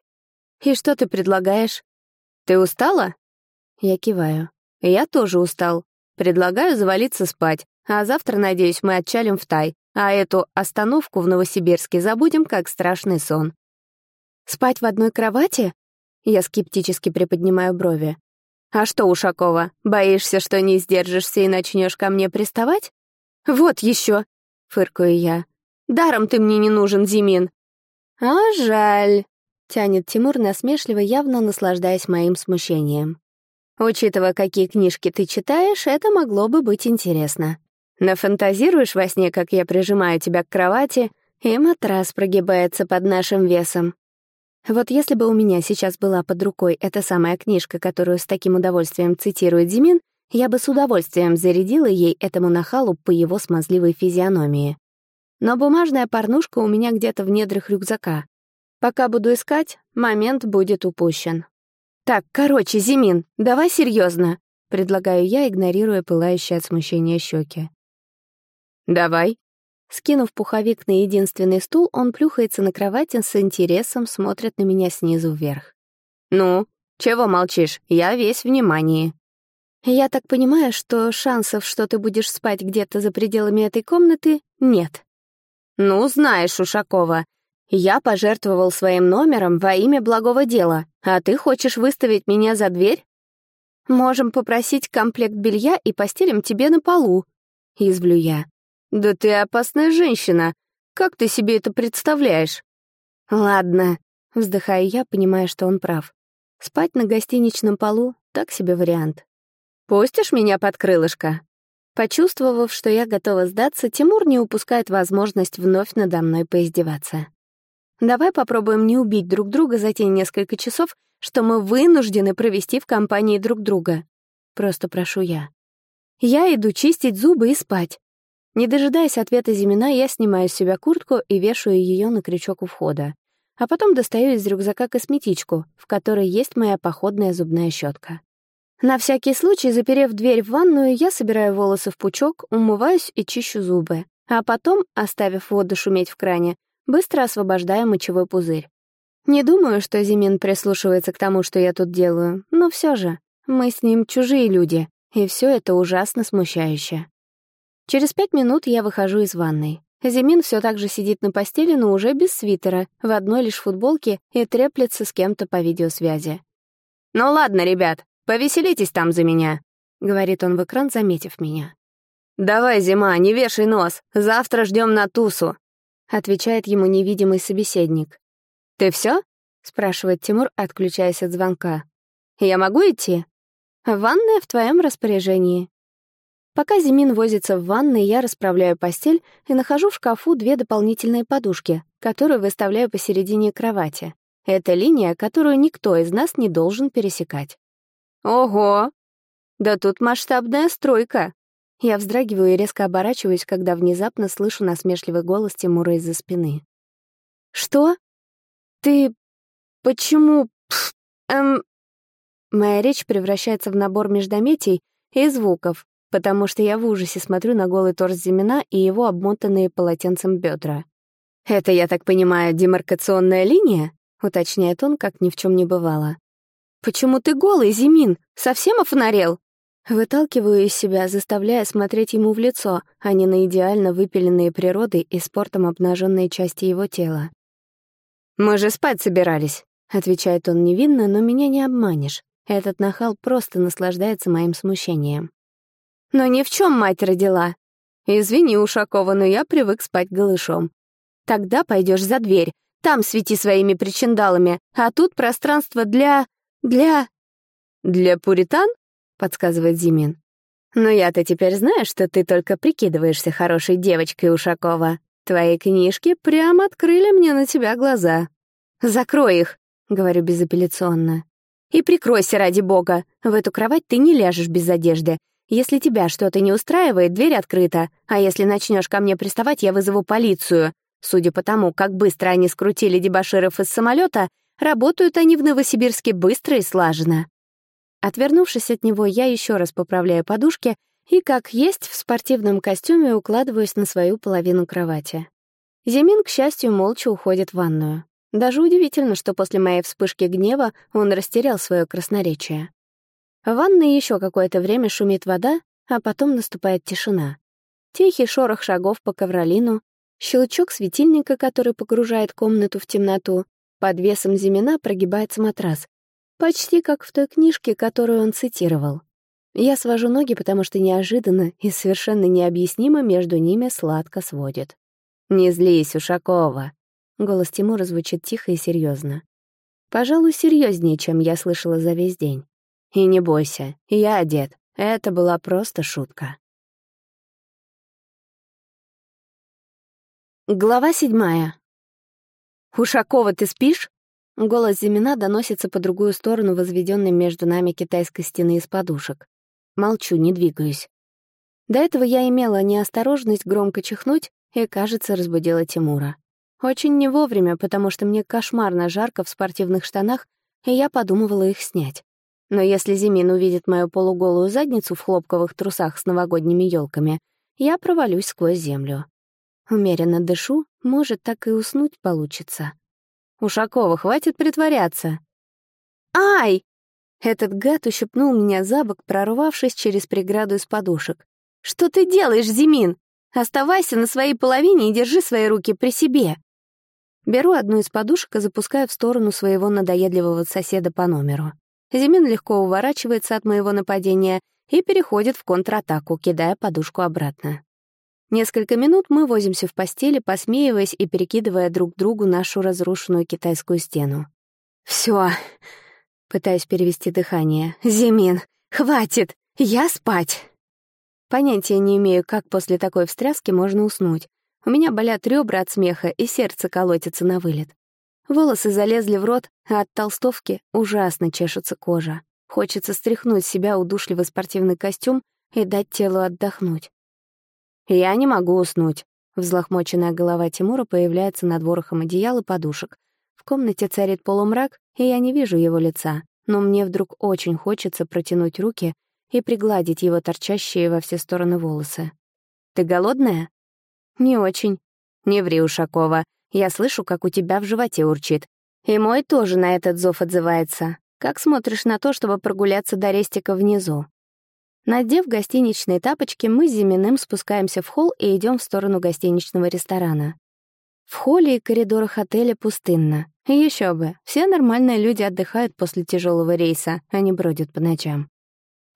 И что ты предлагаешь? Ты устала? Я киваю. Я тоже устал. Предлагаю завалиться спать, а завтра, надеюсь, мы отчалим в Тай. А эту остановку в Новосибирске забудем как страшный сон. Спать в одной кровати? Я скептически приподнимаю брови. А что, Ушакова, боишься, что не сдержишься и начнешь ко мне приставать? Вот еще, фыркаю я. Даром ты мне не нужен, Зимин. А жаль, тянет Тимур насмешливо, явно наслаждаясь моим смущением. Учитывая, какие книжки ты читаешь, это могло бы быть интересно. Нафантазируешь во сне, как я прижимаю тебя к кровати, и матрас прогибается под нашим весом. Вот если бы у меня сейчас была под рукой эта самая книжка, которую с таким удовольствием цитирует Зимин, я бы с удовольствием зарядила ей этому нахалу по его смазливой физиономии. Но бумажная порнушка у меня где-то в недрах рюкзака. Пока буду искать, момент будет упущен. «Так, короче, Зимин, давай серьезно, предлагаю я, игнорируя пылающие от смущения щеки. «Давай». Скинув пуховик на единственный стул, он плюхается на кровати с интересом, смотрит на меня снизу вверх. «Ну, чего молчишь? Я весь внимание». «Я так понимаю, что шансов, что ты будешь спать где-то за пределами этой комнаты, нет». «Ну, знаешь, Ушакова, я пожертвовал своим номером во имя благого дела, а ты хочешь выставить меня за дверь?» «Можем попросить комплект белья и постелим тебе на полу», — извлю я. «Да ты опасная женщина. Как ты себе это представляешь?» «Ладно», — вздыхаю я, понимая, что он прав. «Спать на гостиничном полу — так себе вариант. Пустишь меня под крылышко?» Почувствовав, что я готова сдаться, Тимур не упускает возможность вновь надо мной поиздеваться. «Давай попробуем не убить друг друга за те несколько часов, что мы вынуждены провести в компании друг друга. Просто прошу я. Я иду чистить зубы и спать. Не дожидаясь ответа Зимина, я снимаю с себя куртку и вешаю ее на крючок у входа. А потом достаю из рюкзака косметичку, в которой есть моя походная зубная щетка. На всякий случай, заперев дверь в ванную, я собираю волосы в пучок, умываюсь и чищу зубы. А потом, оставив воду шуметь в кране, быстро освобождаю мочевой пузырь. Не думаю, что Зимин прислушивается к тому, что я тут делаю, но все же, мы с ним чужие люди, и все это ужасно смущающе. Через пять минут я выхожу из ванной. Зимин все так же сидит на постели, но уже без свитера, в одной лишь футболке и треплется с кем-то по видеосвязи. «Ну ладно, ребят, повеселитесь там за меня», — говорит он в экран, заметив меня. «Давай, Зима, не вешай нос, завтра ждем на тусу», — отвечает ему невидимый собеседник. «Ты все? спрашивает Тимур, отключаясь от звонка. «Я могу идти?» «Ванная в твоем распоряжении». Пока Зимин возится в ванной, я расправляю постель и нахожу в шкафу две дополнительные подушки, которые выставляю посередине кровати. Это линия, которую никто из нас не должен пересекать. «Ого! Да тут масштабная стройка!» Я вздрагиваю и резко оборачиваюсь, когда внезапно слышу насмешливый голос Тимура из-за спины. «Что? Ты... почему... Пф, эм...» Моя речь превращается в набор междометий и звуков, потому что я в ужасе смотрю на голый торс Зимина и его обмотанные полотенцем бедра. «Это, я так понимаю, демаркационная линия?» — уточняет он, как ни в чем не бывало. «Почему ты голый, Зимин? Совсем офонарел?» Выталкиваю из себя, заставляя смотреть ему в лицо, а не на идеально выпиленные природой и спортом обнаженные части его тела. «Мы же спать собирались», — отвечает он невинно, но меня не обманешь. Этот нахал просто наслаждается моим смущением. «Но ни в чем мать родила». «Извини, Ушакова, но я привык спать голышом». «Тогда пойдешь за дверь, там свети своими причиндалами, а тут пространство для... для...» «Для пуритан?» — подсказывает Зимин. «Но я-то теперь знаю, что ты только прикидываешься хорошей девочкой, Ушакова. Твои книжки прямо открыли мне на тебя глаза. Закрой их, — говорю безапелляционно. И прикройся ради бога. В эту кровать ты не ляжешь без одежды. Если тебя что-то не устраивает, дверь открыта. А если начнешь ко мне приставать, я вызову полицию. Судя по тому, как быстро они скрутили дебоширов из самолета, работают они в Новосибирске быстро и слаженно. Отвернувшись от него, я еще раз поправляю подушки и, как есть, в спортивном костюме укладываюсь на свою половину кровати. Зимин, к счастью, молча уходит в ванную. Даже удивительно, что после моей вспышки гнева он растерял свое красноречие. В ванной еще какое-то время шумит вода, а потом наступает тишина. Тихий шорох шагов по ковролину, щелчок светильника, который погружает комнату в темноту, под весом Зимина прогибается матрас. Почти как в той книжке, которую он цитировал. Я свожу ноги, потому что неожиданно и совершенно необъяснимо между ними сладко сводит. «Не злись, Ушакова!» Голос Тимура звучит тихо и серьезно. Пожалуй, серьезнее, чем я слышала за весь день. «И не бойся, я одет. Это была просто шутка». Глава седьмая. «Ушакова, ты спишь?» Голос Зимина доносится по другую сторону возведенной между нами китайской стены из подушек. Молчу, не двигаюсь. До этого я имела неосторожность громко чихнуть и, кажется, разбудила Тимура. Очень не вовремя, потому что мне кошмарно жарко в спортивных штанах, и я подумывала их снять. Но если Зимин увидит мою полуголую задницу в хлопковых трусах с новогодними елками, я провалюсь сквозь землю. Умеренно дышу, может, так и уснуть получится. «Ушакова, хватит притворяться!» «Ай!» Этот гад ущипнул меня за бок, прорвавшись через преграду из подушек. «Что ты делаешь, Зимин? Оставайся на своей половине и держи свои руки при себе». Беру одну из подушек и запускаю в сторону своего надоедливого соседа по номеру. Зимин легко уворачивается от моего нападения и переходит в контратаку, кидая подушку обратно. Несколько минут мы возимся в постели, посмеиваясь и перекидывая друг другу нашу разрушенную китайскую стену. «Всё, Пытаюсь перевести дыхание. «Зимин, хватит! Я спать!» Понятия не имею, как после такой встряски можно уснуть. У меня болят ребра от смеха, и сердце колотится на вылет. Волосы залезли в рот, а от толстовки ужасно чешется кожа. Хочется стряхнуть с себя удушливый спортивный костюм и дать телу отдохнуть. «Я не могу уснуть». Взлохмоченная голова Тимура появляется над ворохом одеял и подушек. В комнате царит полумрак, и я не вижу его лица, но мне вдруг очень хочется протянуть руки и пригладить его торчащие во все стороны волосы. «Ты голодная?» «Не очень». «Не ври, Ушакова. Я слышу, как у тебя в животе урчит. И мой тоже на этот зов отзывается. Как смотришь на то, чтобы прогуляться до рестика внизу?» Надев гостиничные тапочки, мы с Зиминым спускаемся в холл и идем в сторону гостиничного ресторана. В холле и коридорах отеля пустынно. Еще бы, все нормальные люди отдыхают после тяжелого рейса, а не бродят по ночам.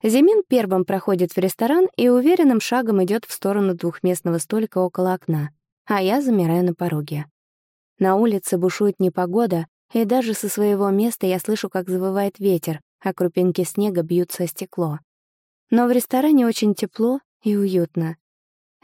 Зимин первым проходит в ресторан и уверенным шагом идет в сторону двухместного столика около окна, а я замираю на пороге. На улице бушует непогода, и даже со своего места я слышу, как завывает ветер, а крупинки снега бьются о стекло. Но в ресторане очень тепло и уютно.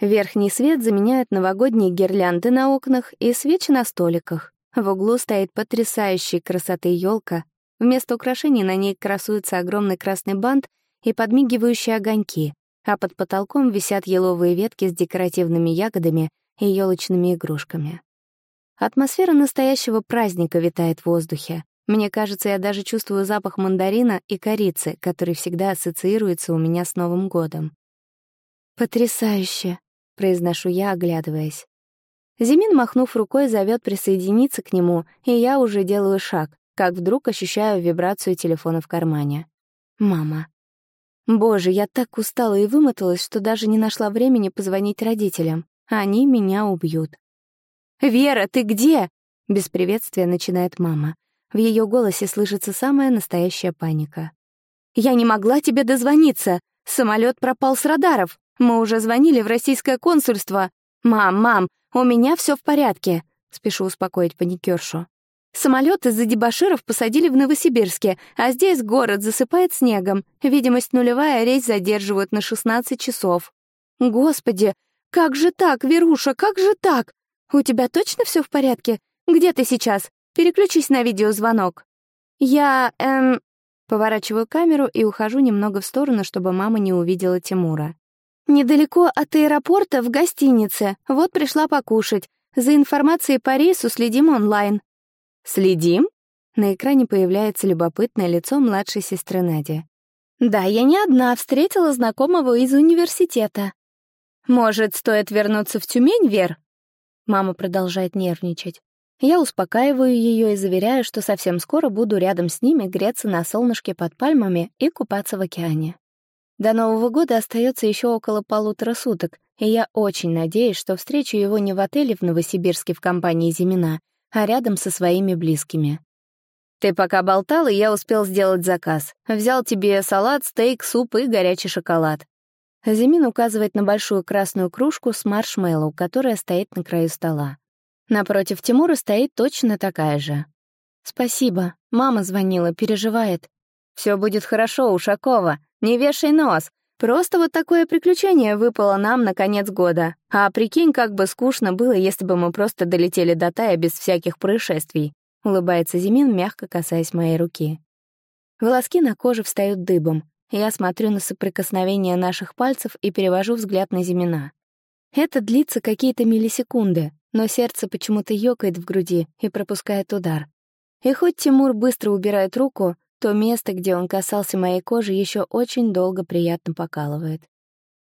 Верхний свет заменяют новогодние гирлянды на окнах и свечи на столиках. В углу стоит потрясающей красоты елка. Вместо украшений на ней красуется огромный красный бант и подмигивающие огоньки, а под потолком висят еловые ветки с декоративными ягодами и елочными игрушками. Атмосфера настоящего праздника витает в воздухе. Мне кажется, я даже чувствую запах мандарина и корицы, который всегда ассоциируется у меня с Новым годом. «Потрясающе!» — произношу я, оглядываясь. Зимин, махнув рукой, зовет присоединиться к нему, и я уже делаю шаг, как вдруг ощущаю вибрацию телефона в кармане. Мама. Боже, я так устала и вымоталась, что даже не нашла времени позвонить родителям. Они меня убьют. «Вера, ты где?» — без приветствия начинает мама. В ее голосе слышится самая настоящая паника. «Я не могла тебе дозвониться. Самолет пропал с радаров. Мы уже звонили в российское консульство. Мам, мам, у меня все в порядке», — спешу успокоить паникершу. Самолет из-за дебаширов посадили в Новосибирске, а здесь город засыпает снегом. Видимость нулевая, рейс задерживают на 16 часов. Господи, как же так, Веруша, как же так? У тебя точно все в порядке? Где ты сейчас? Переключись на видеозвонок». «Я, эм...» Поворачиваю камеру и ухожу немного в сторону, чтобы мама не увидела Тимура. «Недалеко от аэропорта в гостинице. Вот пришла покушать. За информацией по рейсу следим онлайн». «Следим?» На экране появляется любопытное лицо младшей сестры Нади. «Да, я не одна, встретила знакомого из университета». «Может, стоит вернуться в Тюмень, Вер?» Мама продолжает нервничать. Я успокаиваю ее и заверяю, что совсем скоро буду рядом с ними греться на солнышке под пальмами и купаться в океане. До Нового года остается еще около полутора суток, и я очень надеюсь, что встречу его не в отеле в Новосибирске в компании Зимина, а рядом со своими близкими. «Ты пока болтал, и я успел сделать заказ. Взял тебе салат, стейк, суп и горячий шоколад». Зимин указывает на большую красную кружку с маршмеллоу, которая стоит на краю стола. Напротив Тимура стоит точно такая же. «Спасибо. Мама звонила, переживает». Все будет хорошо, Ушакова. Не вешай нос. Просто вот такое приключение выпало нам на конец года. А прикинь, как бы скучно было, если бы мы просто долетели до Тая без всяких происшествий», — улыбается Зимин, мягко касаясь моей руки. Волоски на коже встают дыбом. Я смотрю на соприкосновение наших пальцев и перевожу взгляд на Зимина. Это длится какие-то миллисекунды, но сердце почему-то ёкает в груди и пропускает удар. И хоть Тимур быстро убирает руку, то место, где он касался моей кожи, еще очень долго приятно покалывает.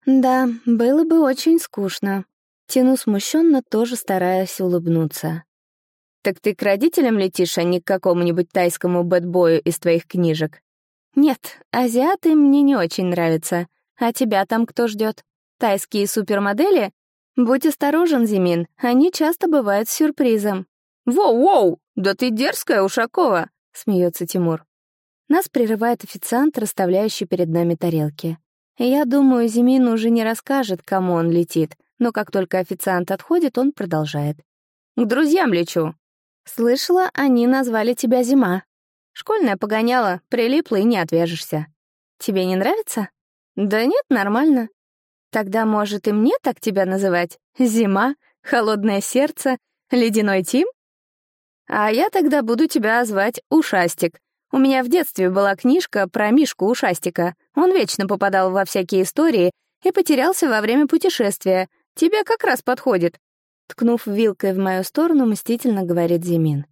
Да, было бы очень скучно. Тяну смущенно, тоже стараясь улыбнуться. «Так ты к родителям летишь, а не к какому-нибудь тайскому бэтбою из твоих книжек?» «Нет, азиаты мне не очень нравятся. А тебя там кто ждет? Тайские супермодели «Будь осторожен, Зимин, они часто бывают сюрпризом». «Воу-воу, да ты дерзкая, Ушакова!» — смеется Тимур. Нас прерывает официант, расставляющий перед нами тарелки. Я думаю, Зимин уже не расскажет, кому он летит, но как только официант отходит, он продолжает. «К друзьям лечу». «Слышала, они назвали тебя Зима. Школьная погоняла, прилипла и не отвяжешься. Тебе не нравится?» «Да нет, нормально. Тогда, может, и мне так тебя называть? Зима, холодное сердце, ледяной Тим? А я тогда буду тебя звать Ушастик. У меня в детстве была книжка про Мишку Ушастика. Он вечно попадал во всякие истории и потерялся во время путешествия. Тебе как раз подходит. Ткнув вилкой в мою сторону, мстительно говорит Зимин.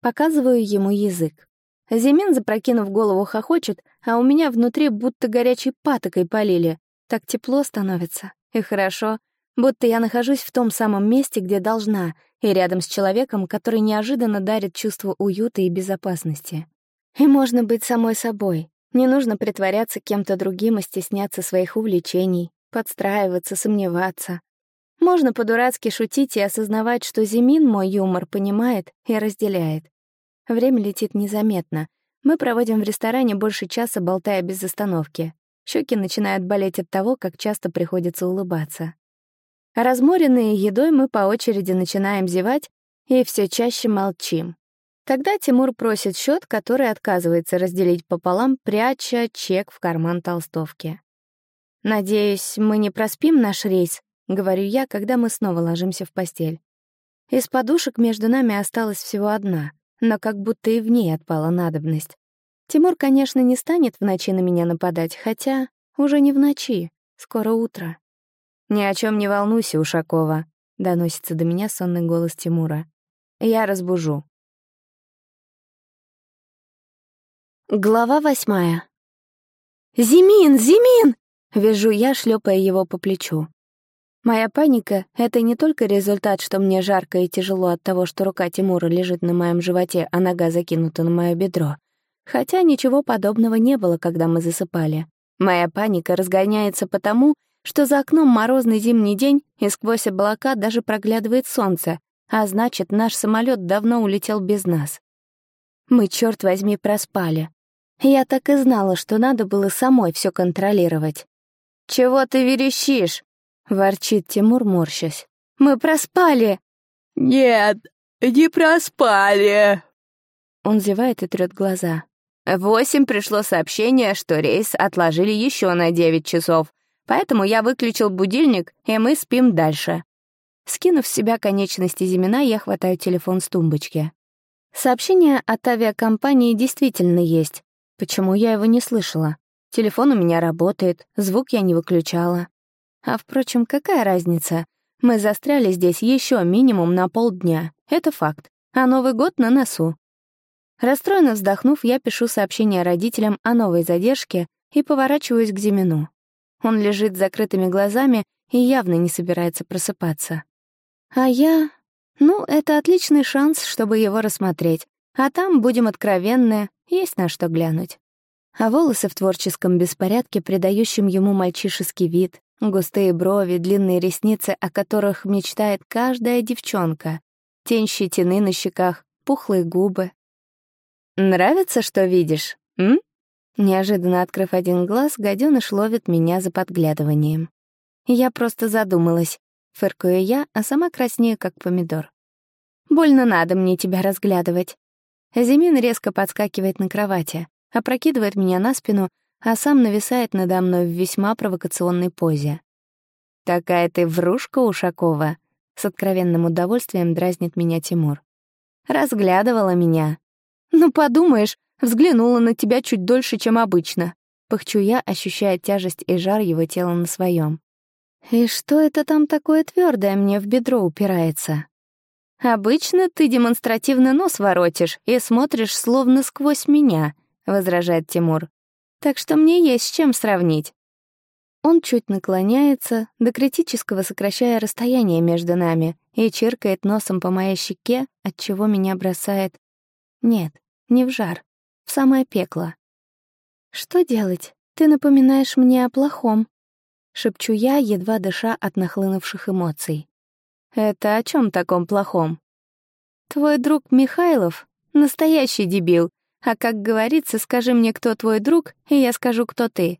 Показываю ему язык. Зимин, запрокинув голову, хохочет, а у меня внутри будто горячей патокой полили. Так тепло становится. И хорошо. Будто я нахожусь в том самом месте, где должна, и рядом с человеком, который неожиданно дарит чувство уюта и безопасности. И можно быть самой собой. Не нужно притворяться кем-то другим и стесняться своих увлечений, подстраиваться, сомневаться. Можно по-дурацки шутить и осознавать, что Зимин мой юмор понимает и разделяет. Время летит незаметно. Мы проводим в ресторане больше часа, болтая без остановки. Щеки начинают болеть от того, как часто приходится улыбаться. Разморенные едой мы по очереди начинаем зевать и все чаще молчим. Тогда Тимур просит счет, который отказывается разделить пополам, пряча чек в карман толстовки. «Надеюсь, мы не проспим наш рейс», — говорю я, когда мы снова ложимся в постель. Из подушек между нами осталась всего одна, но как будто и в ней отпала надобность. Тимур, конечно, не станет в ночи на меня нападать, хотя уже не в ночи, скоро утро. «Ни о чем не волнуйся, Ушакова», — доносится до меня сонный голос Тимура. «Я разбужу». Глава восьмая. «Зимин! Зимин!» — вижу я, шлепая его по плечу. Моя паника — это не только результат, что мне жарко и тяжело от того, что рука Тимура лежит на моем животе, а нога закинута на мое бедро. Хотя ничего подобного не было, когда мы засыпали. Моя паника разгоняется потому, что за окном морозный зимний день, и сквозь облака даже проглядывает солнце, а значит, наш самолет давно улетел без нас. Мы, черт возьми, проспали. Я так и знала, что надо было самой все контролировать. «Чего ты верещишь?» — ворчит Тимур, морщась. «Мы проспали!» «Нет, не проспали!» Он зевает и трёт глаза. «Восемь пришло сообщение, что рейс отложили еще на девять часов. Поэтому я выключил будильник, и мы спим дальше. Скинув с себя конечности Зимина, я хватаю телефон с тумбочки. Сообщение от авиакомпании действительно есть. Почему я его не слышала? Телефон у меня работает, звук я не выключала. А впрочем, какая разница? Мы застряли здесь еще минимум на полдня. Это факт. А Новый год на носу. Расстроенно вздохнув, я пишу сообщение родителям о новой задержке и поворачиваюсь к Зимину. Он лежит с закрытыми глазами и явно не собирается просыпаться. А я... Ну, это отличный шанс, чтобы его рассмотреть. А там, будем откровенны, есть на что глянуть. А волосы в творческом беспорядке, придающим ему мальчишеский вид, густые брови, длинные ресницы, о которых мечтает каждая девчонка, тень щетины на щеках, пухлые губы. «Нравится, что видишь, м?» Неожиданно открыв один глаз, гаденыш ловит меня за подглядыванием. Я просто задумалась. Фыркаю я, а сама краснею, как помидор. «Больно надо мне тебя разглядывать». Зимин резко подскакивает на кровати, опрокидывает меня на спину, а сам нависает надо мной в весьма провокационной позе. «Такая ты врушка, Ушакова!» С откровенным удовольствием дразнит меня Тимур. «Разглядывала меня». «Ну, подумаешь, Взглянула на тебя чуть дольше, чем обычно. Пыхчу я, ощущая тяжесть и жар его тела на своем. И что это там такое твердое мне в бедро упирается? Обычно ты демонстративно нос воротишь и смотришь словно сквозь меня, возражает Тимур. Так что мне есть с чем сравнить. Он чуть наклоняется, до критического сокращая расстояние между нами, и чиркает носом по моей щеке, от чего меня бросает. Нет, не в жар, в самое пекло. «Что делать? Ты напоминаешь мне о плохом», — шепчу я, едва дыша от нахлынувших эмоций. «Это о чем таком плохом?» «Твой друг Михайлов — настоящий дебил, а как говорится, скажи мне, кто твой друг, и я скажу, кто ты».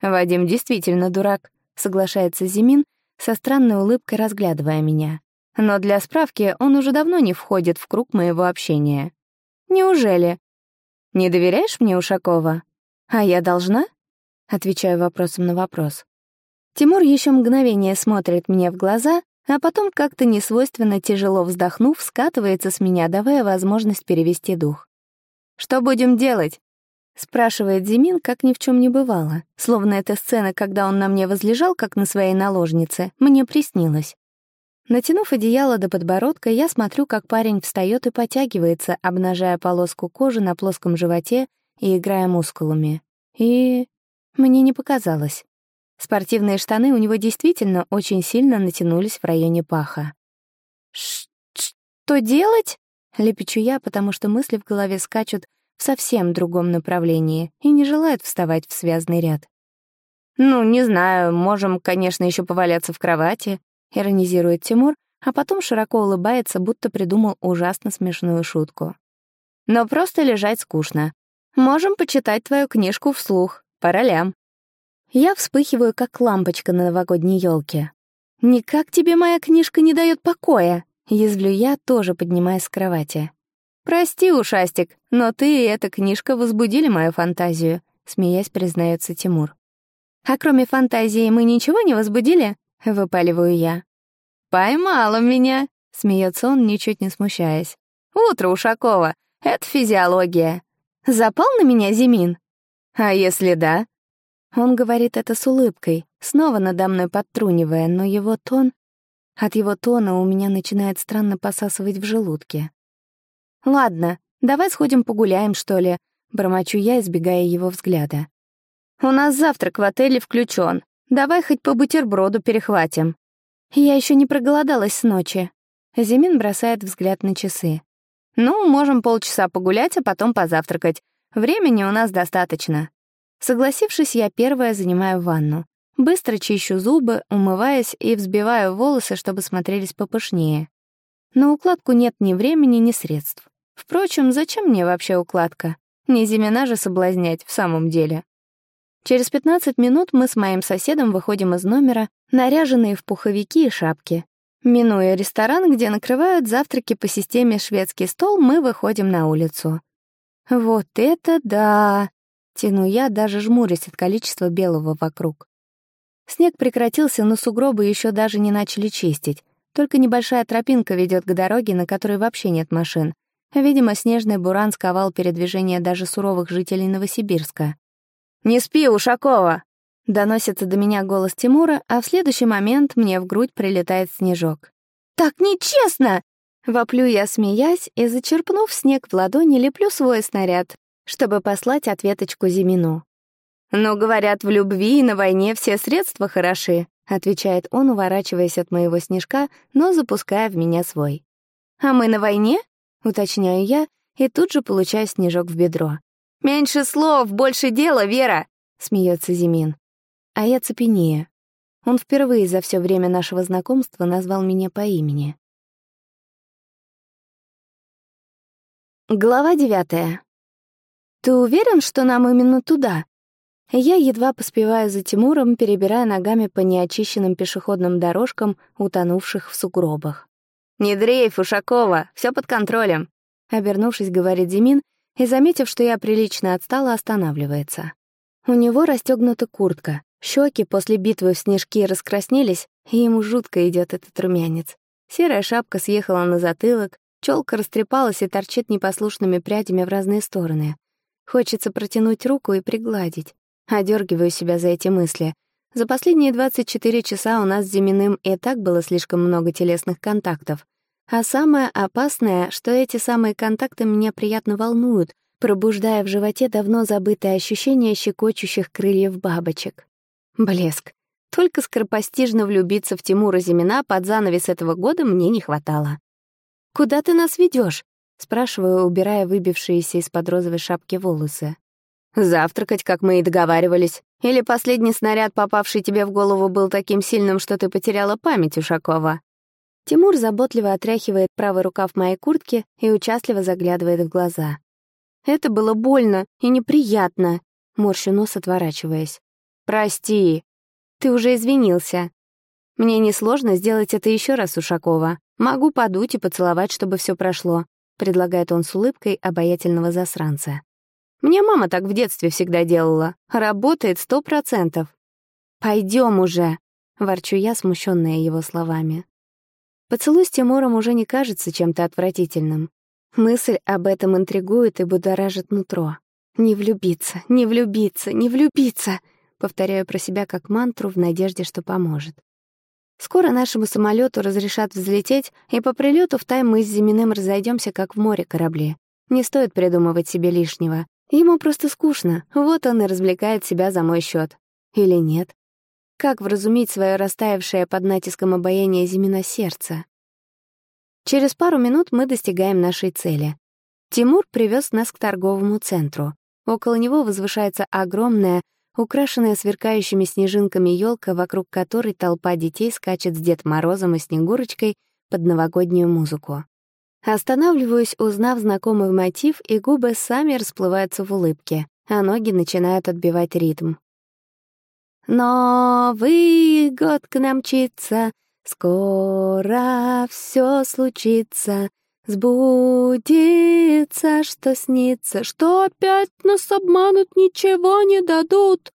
«Вадим действительно дурак», — соглашается Зимин, со странной улыбкой разглядывая меня. «Но для справки он уже давно не входит в круг моего общения». «Неужели?» «Не доверяешь мне, Ушакова?» «А я должна?» Отвечаю вопросом на вопрос. Тимур еще мгновение смотрит мне в глаза, а потом как-то несвойственно тяжело вздохнув, скатывается с меня, давая возможность перевести дух. «Что будем делать?» — спрашивает Зимин, как ни в чем не бывало, словно эта сцена, когда он на мне возлежал, как на своей наложнице, мне приснилась. Натянув одеяло до подбородка, я смотрю, как парень встает и потягивается, обнажая полоску кожи на плоском животе и играя мускулами. И мне не показалось. Спортивные штаны у него действительно очень сильно натянулись в районе паха. «Что делать?» — лепечу я, потому что мысли в голове скачут в совсем другом направлении и не желает вставать в связный ряд. «Ну, не знаю, можем, конечно, еще поваляться в кровати», — иронизирует Тимур, а потом широко улыбается, будто придумал ужасно смешную шутку. «Но просто лежать скучно. Можем почитать твою книжку вслух, по ролям». Я вспыхиваю, как лампочка на новогодней елке. «Никак тебе моя книжка не дает покоя», — язвлю я, тоже поднимаясь с кровати. «Прости, ушастик, но ты и эта книжка возбудили мою фантазию», — смеясь признается Тимур. «А кроме фантазии мы ничего не возбудили?» — выпаливаю я. «Поймала меня!» — смеется он, ничуть не смущаясь. «Утро, Ушакова! Это физиология. Запал на меня Зимин?» «А если да?» Он говорит это с улыбкой, снова надо мной подтрунивая, но его тон... От его тона у меня начинает странно посасывать в желудке. «Ладно, давай сходим погуляем, что ли?» — бормочу я, избегая его взгляда. «У нас завтрак в отеле включен. Давай хоть по бутерброду перехватим». Я еще не проголодалась с ночи. Зимин бросает взгляд на часы. «Ну, можем полчаса погулять, а потом позавтракать. Времени у нас достаточно». Согласившись, я первая занимаю ванну. Быстро чищу зубы, умываясь и взбиваю волосы, чтобы смотрелись попышнее. На укладку нет ни времени, ни средств. Впрочем, зачем мне вообще укладка? Не Зимина же соблазнять в самом деле. Через 15 минут мы с моим соседом выходим из номера, наряженные в пуховики и шапки. Минуя ресторан, где накрывают завтраки по системе «шведский стол», мы выходим на улицу. Вот это да! Тяну я, даже жмурясь от количества белого вокруг. Снег прекратился, но сугробы еще даже не начали чистить. Только небольшая тропинка ведет к дороге, на которой вообще нет машин. Видимо, снежный буран сковал передвижение даже суровых жителей Новосибирска. «Не спи, Ушакова!» Доносится до меня голос Тимура, а в следующий момент мне в грудь прилетает снежок. «Так нечестно!» Воплю я, смеясь, и, зачерпнув снег в ладони, леплю свой снаряд, чтобы послать ответочку Зимину. «Но, говорят, в любви и на войне все средства хороши», отвечает он, уворачиваясь от моего снежка, но запуская в меня свой. «А мы на войне?» — уточняю я, и тут же получаю снежок в бедро. «Меньше слов, больше дела, Вера!» — смеется Зимин. А я цепенею. Он впервые за все время нашего знакомства назвал меня по имени. Глава девятая. «Ты уверен, что нам именно туда?» Я едва поспеваю за Тимуром, перебирая ногами по неочищенным пешеходным дорожкам, утонувших в сугробах. «Не дрейф, Ушакова, все под контролем», — обернувшись, говорит Зимин, и, заметив, что я прилично отстала, останавливается. У него расстегнута куртка, щеки после битвы в снежки раскраснелись, и ему жутко идет этот румянец. Серая шапка съехала на затылок, челка растрепалась и торчит непослушными прядями в разные стороны. Хочется протянуть руку и пригладить. Одергиваю себя за эти мысли. За последние 24 часа у нас с Зиминым и так было слишком много телесных контактов. А самое опасное, что эти самые контакты меня приятно волнуют, пробуждая в животе давно забытое ощущение щекочущих крыльев бабочек. Блеск. Только скоропостижно влюбиться в Тимура Зимина под занавес этого года мне не хватало. «Куда ты нас ведешь? спрашиваю, убирая выбившиеся из-под розовой шапки волосы. «Завтракать, как мы и договаривались. Или последний снаряд, попавший тебе в голову, был таким сильным, что ты потеряла память, Ушакова?» Тимур заботливо отряхивает правый рукав моей куртки и участливо заглядывает в глаза. «Это было больно и неприятно», — морщу нос, отворачиваясь. «Прости. Ты уже извинился. Мне несложно сделать это еще раз, Ушакова. Могу подуть и поцеловать, чтобы все прошло», — предлагает он с улыбкой обаятельного засранца. Мне мама так в детстве всегда делала. Работает сто процентов. Пойдем уже, ворчу я, смущенная его словами. Поцелуй с Тимуром уже не кажется чем-то отвратительным. Мысль об этом интригует и будоражит нутро. «Не влюбиться, не влюбиться, не влюбиться!» Повторяю про себя как мантру в надежде, что поможет. Скоро нашему самолету разрешат взлететь, и по прилету в Тай мы с Зиминым разойдемся, как в море корабли. Не стоит придумывать себе лишнего. Ему просто скучно, вот он и развлекает себя за мой счет. Или нет? Как вразумить свое растаявшее под натиском обаяния Зимина сердце? Через пару минут мы достигаем нашей цели. Тимур привез нас к торговому центру. Около него возвышается огромная, украшенная сверкающими снежинками елка, вокруг которой толпа детей скачет с Дед Морозом и Снегурочкой под новогоднюю музыку. Останавливаюсь, узнав знакомый мотив, и губы сами расплываются в улыбке, а ноги начинают отбивать ритм. Новый год к нам мчится, скоро все случится, Сбудется, что снится, что опять нас обманут, ничего не дадут.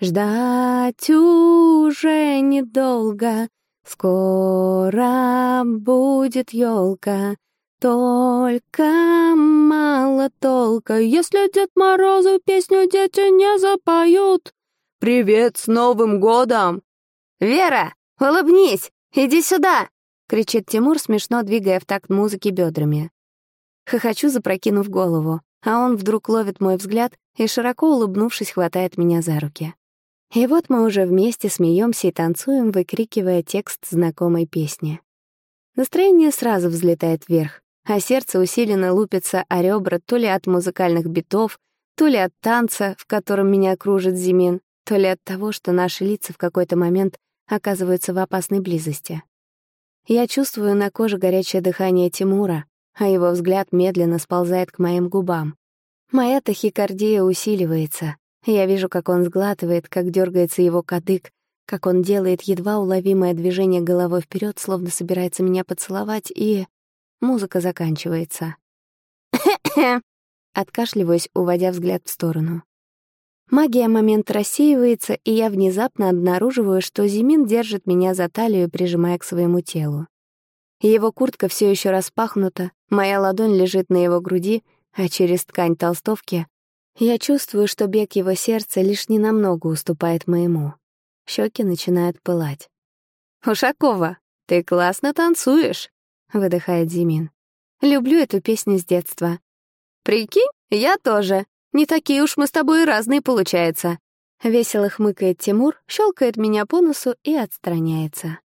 Ждать уже недолго, скоро будет елка. Только мало толка, если Дед Морозу песню дети не запоют. «Привет с Новым годом!» «Вера, улыбнись! Иди сюда!» кричит Тимур, смешно двигая в такт музыки бедрами. Хохочу, запрокинув голову, а он вдруг ловит мой взгляд и, широко улыбнувшись, хватает меня за руки. И вот мы уже вместе смеемся и танцуем, выкрикивая текст знакомой песни. Настроение сразу взлетает вверх, а сердце усиленно лупится о ребра то ли от музыкальных битов, то ли от танца, в котором меня кружит Зимин, то ли от того, что наши лица в какой-то момент оказываются в опасной близости. Я чувствую на коже горячее дыхание Тимура, а его взгляд медленно сползает к моим губам. Моя тахикардия усиливается. Я вижу, как он сглатывает, как дергается его кадык, как он делает едва уловимое движение головой вперед, словно собирается меня поцеловать, и... Музыка заканчивается. Откашливаюсь, уводя взгляд в сторону. Магия момента рассеивается, и я внезапно обнаруживаю, что Зимин держит меня за талию, прижимая к своему телу. Его куртка все еще распахнута, моя ладонь лежит на его груди, а через ткань толстовки я чувствую, что бег его сердца лишь ненамного уступает моему. Щеки начинают пылать. «Ушакова, ты классно танцуешь», — выдыхает Зимин. «Люблю эту песню с детства». «Прикинь, я тоже», не такие уж мы с тобой разные, получается». Весело хмыкает Тимур, щелкает меня по носу и отстраняется.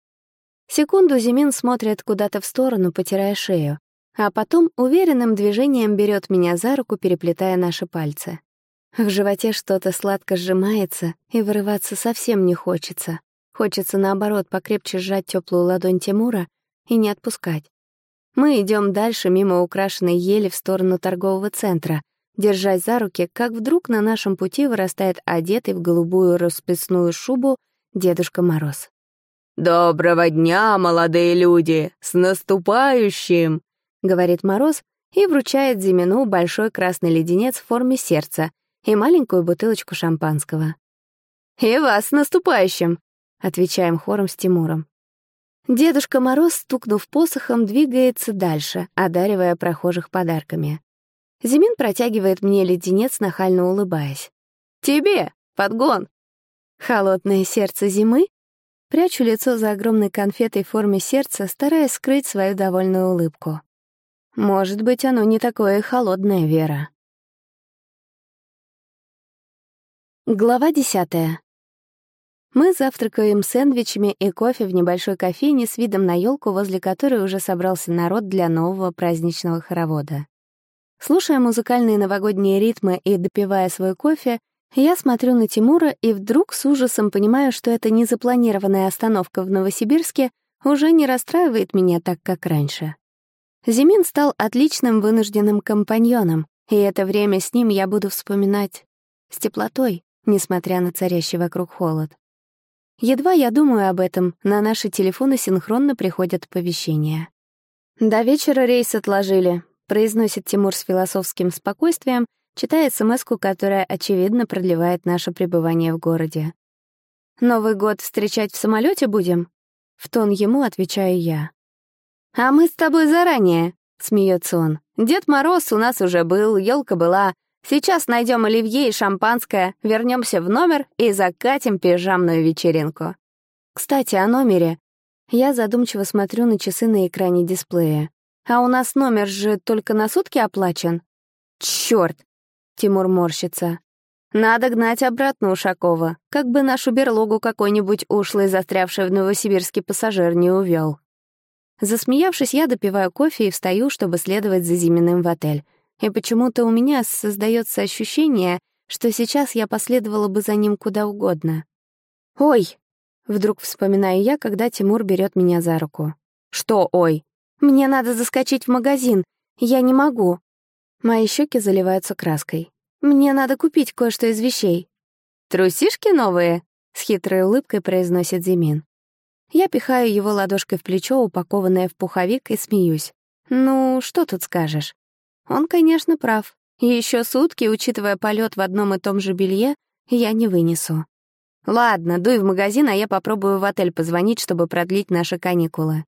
Секунду Зимин смотрит куда-то в сторону, потирая шею, а потом уверенным движением берет меня за руку, переплетая наши пальцы. В животе что-то сладко сжимается, и вырываться совсем не хочется. Хочется, наоборот, покрепче сжать теплую ладонь Тимура и не отпускать. Мы идем дальше мимо украшенной ели в сторону торгового центра, держась за руки, как вдруг на нашем пути вырастает одетый в голубую расписную шубу Дедушка Мороз. «Доброго дня, молодые люди! С наступающим!» — говорит Мороз и вручает Зимину большой красный леденец в форме сердца и маленькую бутылочку шампанского. «И вас с наступающим!» — отвечаем хором с Тимуром. Дедушка Мороз, стукнув посохом, двигается дальше, одаривая прохожих подарками. Зимин протягивает мне леденец, нахально улыбаясь. «Тебе! Подгон!» Холодное сердце зимы? Прячу лицо за огромной конфетой в форме сердца, стараясь скрыть свою довольную улыбку. Может быть, оно не такое холодное, Вера. Глава десятая. Мы завтракаем сэндвичами и кофе в небольшой кофейне с видом на елку, возле которой уже собрался народ для нового праздничного хоровода. Слушая музыкальные новогодние ритмы и допивая свой кофе, я смотрю на Тимура и вдруг с ужасом понимаю, что эта незапланированная остановка в Новосибирске уже не расстраивает меня так, как раньше. Зимин стал отличным вынужденным компаньоном, и это время с ним я буду вспоминать с теплотой, несмотря на царящий вокруг холод. Едва я думаю об этом, на наши телефоны синхронно приходят оповещения. До вечера рейс отложили произносит Тимур с философским спокойствием, читая смс которая, очевидно, продлевает наше пребывание в городе. «Новый год встречать в самолете будем?» В тон ему отвечаю я. «А мы с тобой заранее», — смеется он. «Дед Мороз у нас уже был, елка была. Сейчас найдем оливье и шампанское, вернемся в номер и закатим пижамную вечеринку». Кстати, о номере. Я задумчиво смотрю на часы на экране дисплея. А у нас номер же только на сутки оплачен. Чёрт! Тимур морщится. Надо гнать обратно Ушакова, как бы нашу берлогу какой-нибудь ушлый, застрявший в Новосибирске пассажир не увёл. Засмеявшись, я допиваю кофе и встаю, чтобы следовать за Зиминым в отель. И почему-то у меня создается ощущение, что сейчас я последовала бы за ним куда угодно. «Ой!» — вдруг вспоминаю я, когда Тимур берет меня за руку. «Что «ой»?» «Мне надо заскочить в магазин. Я не могу». Мои щеки заливаются краской. «Мне надо купить кое-что из вещей». «Трусишки новые?» — с хитрой улыбкой произносит Зимин. Я пихаю его ладошкой в плечо, упакованное в пуховик, и смеюсь. «Ну, что тут скажешь?» Он, конечно, прав. Еще сутки, учитывая полет в одном и том же белье, я не вынесу. Ладно, дуй в магазин, а я попробую в отель позвонить, чтобы продлить наши каникулы.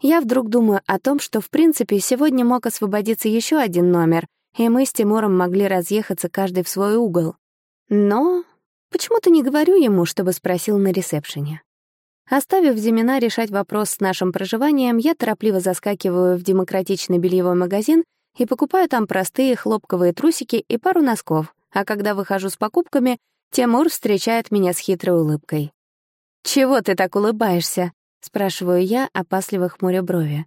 Я вдруг думаю о том, что, в принципе, сегодня мог освободиться еще один номер, и мы с Тимуром могли разъехаться каждый в свой угол. Но почему-то не говорю ему, чтобы спросил на ресепшене. Оставив Зимина решать вопрос с нашим проживанием, я торопливо заскакиваю в демократичный бельевой магазин и покупаю там простые хлопковые трусики и пару носков, а когда выхожу с покупками, Тимур встречает меня с хитрой улыбкой. «Чего ты так улыбаешься?» — спрашиваю я, опасливо хмуря брови.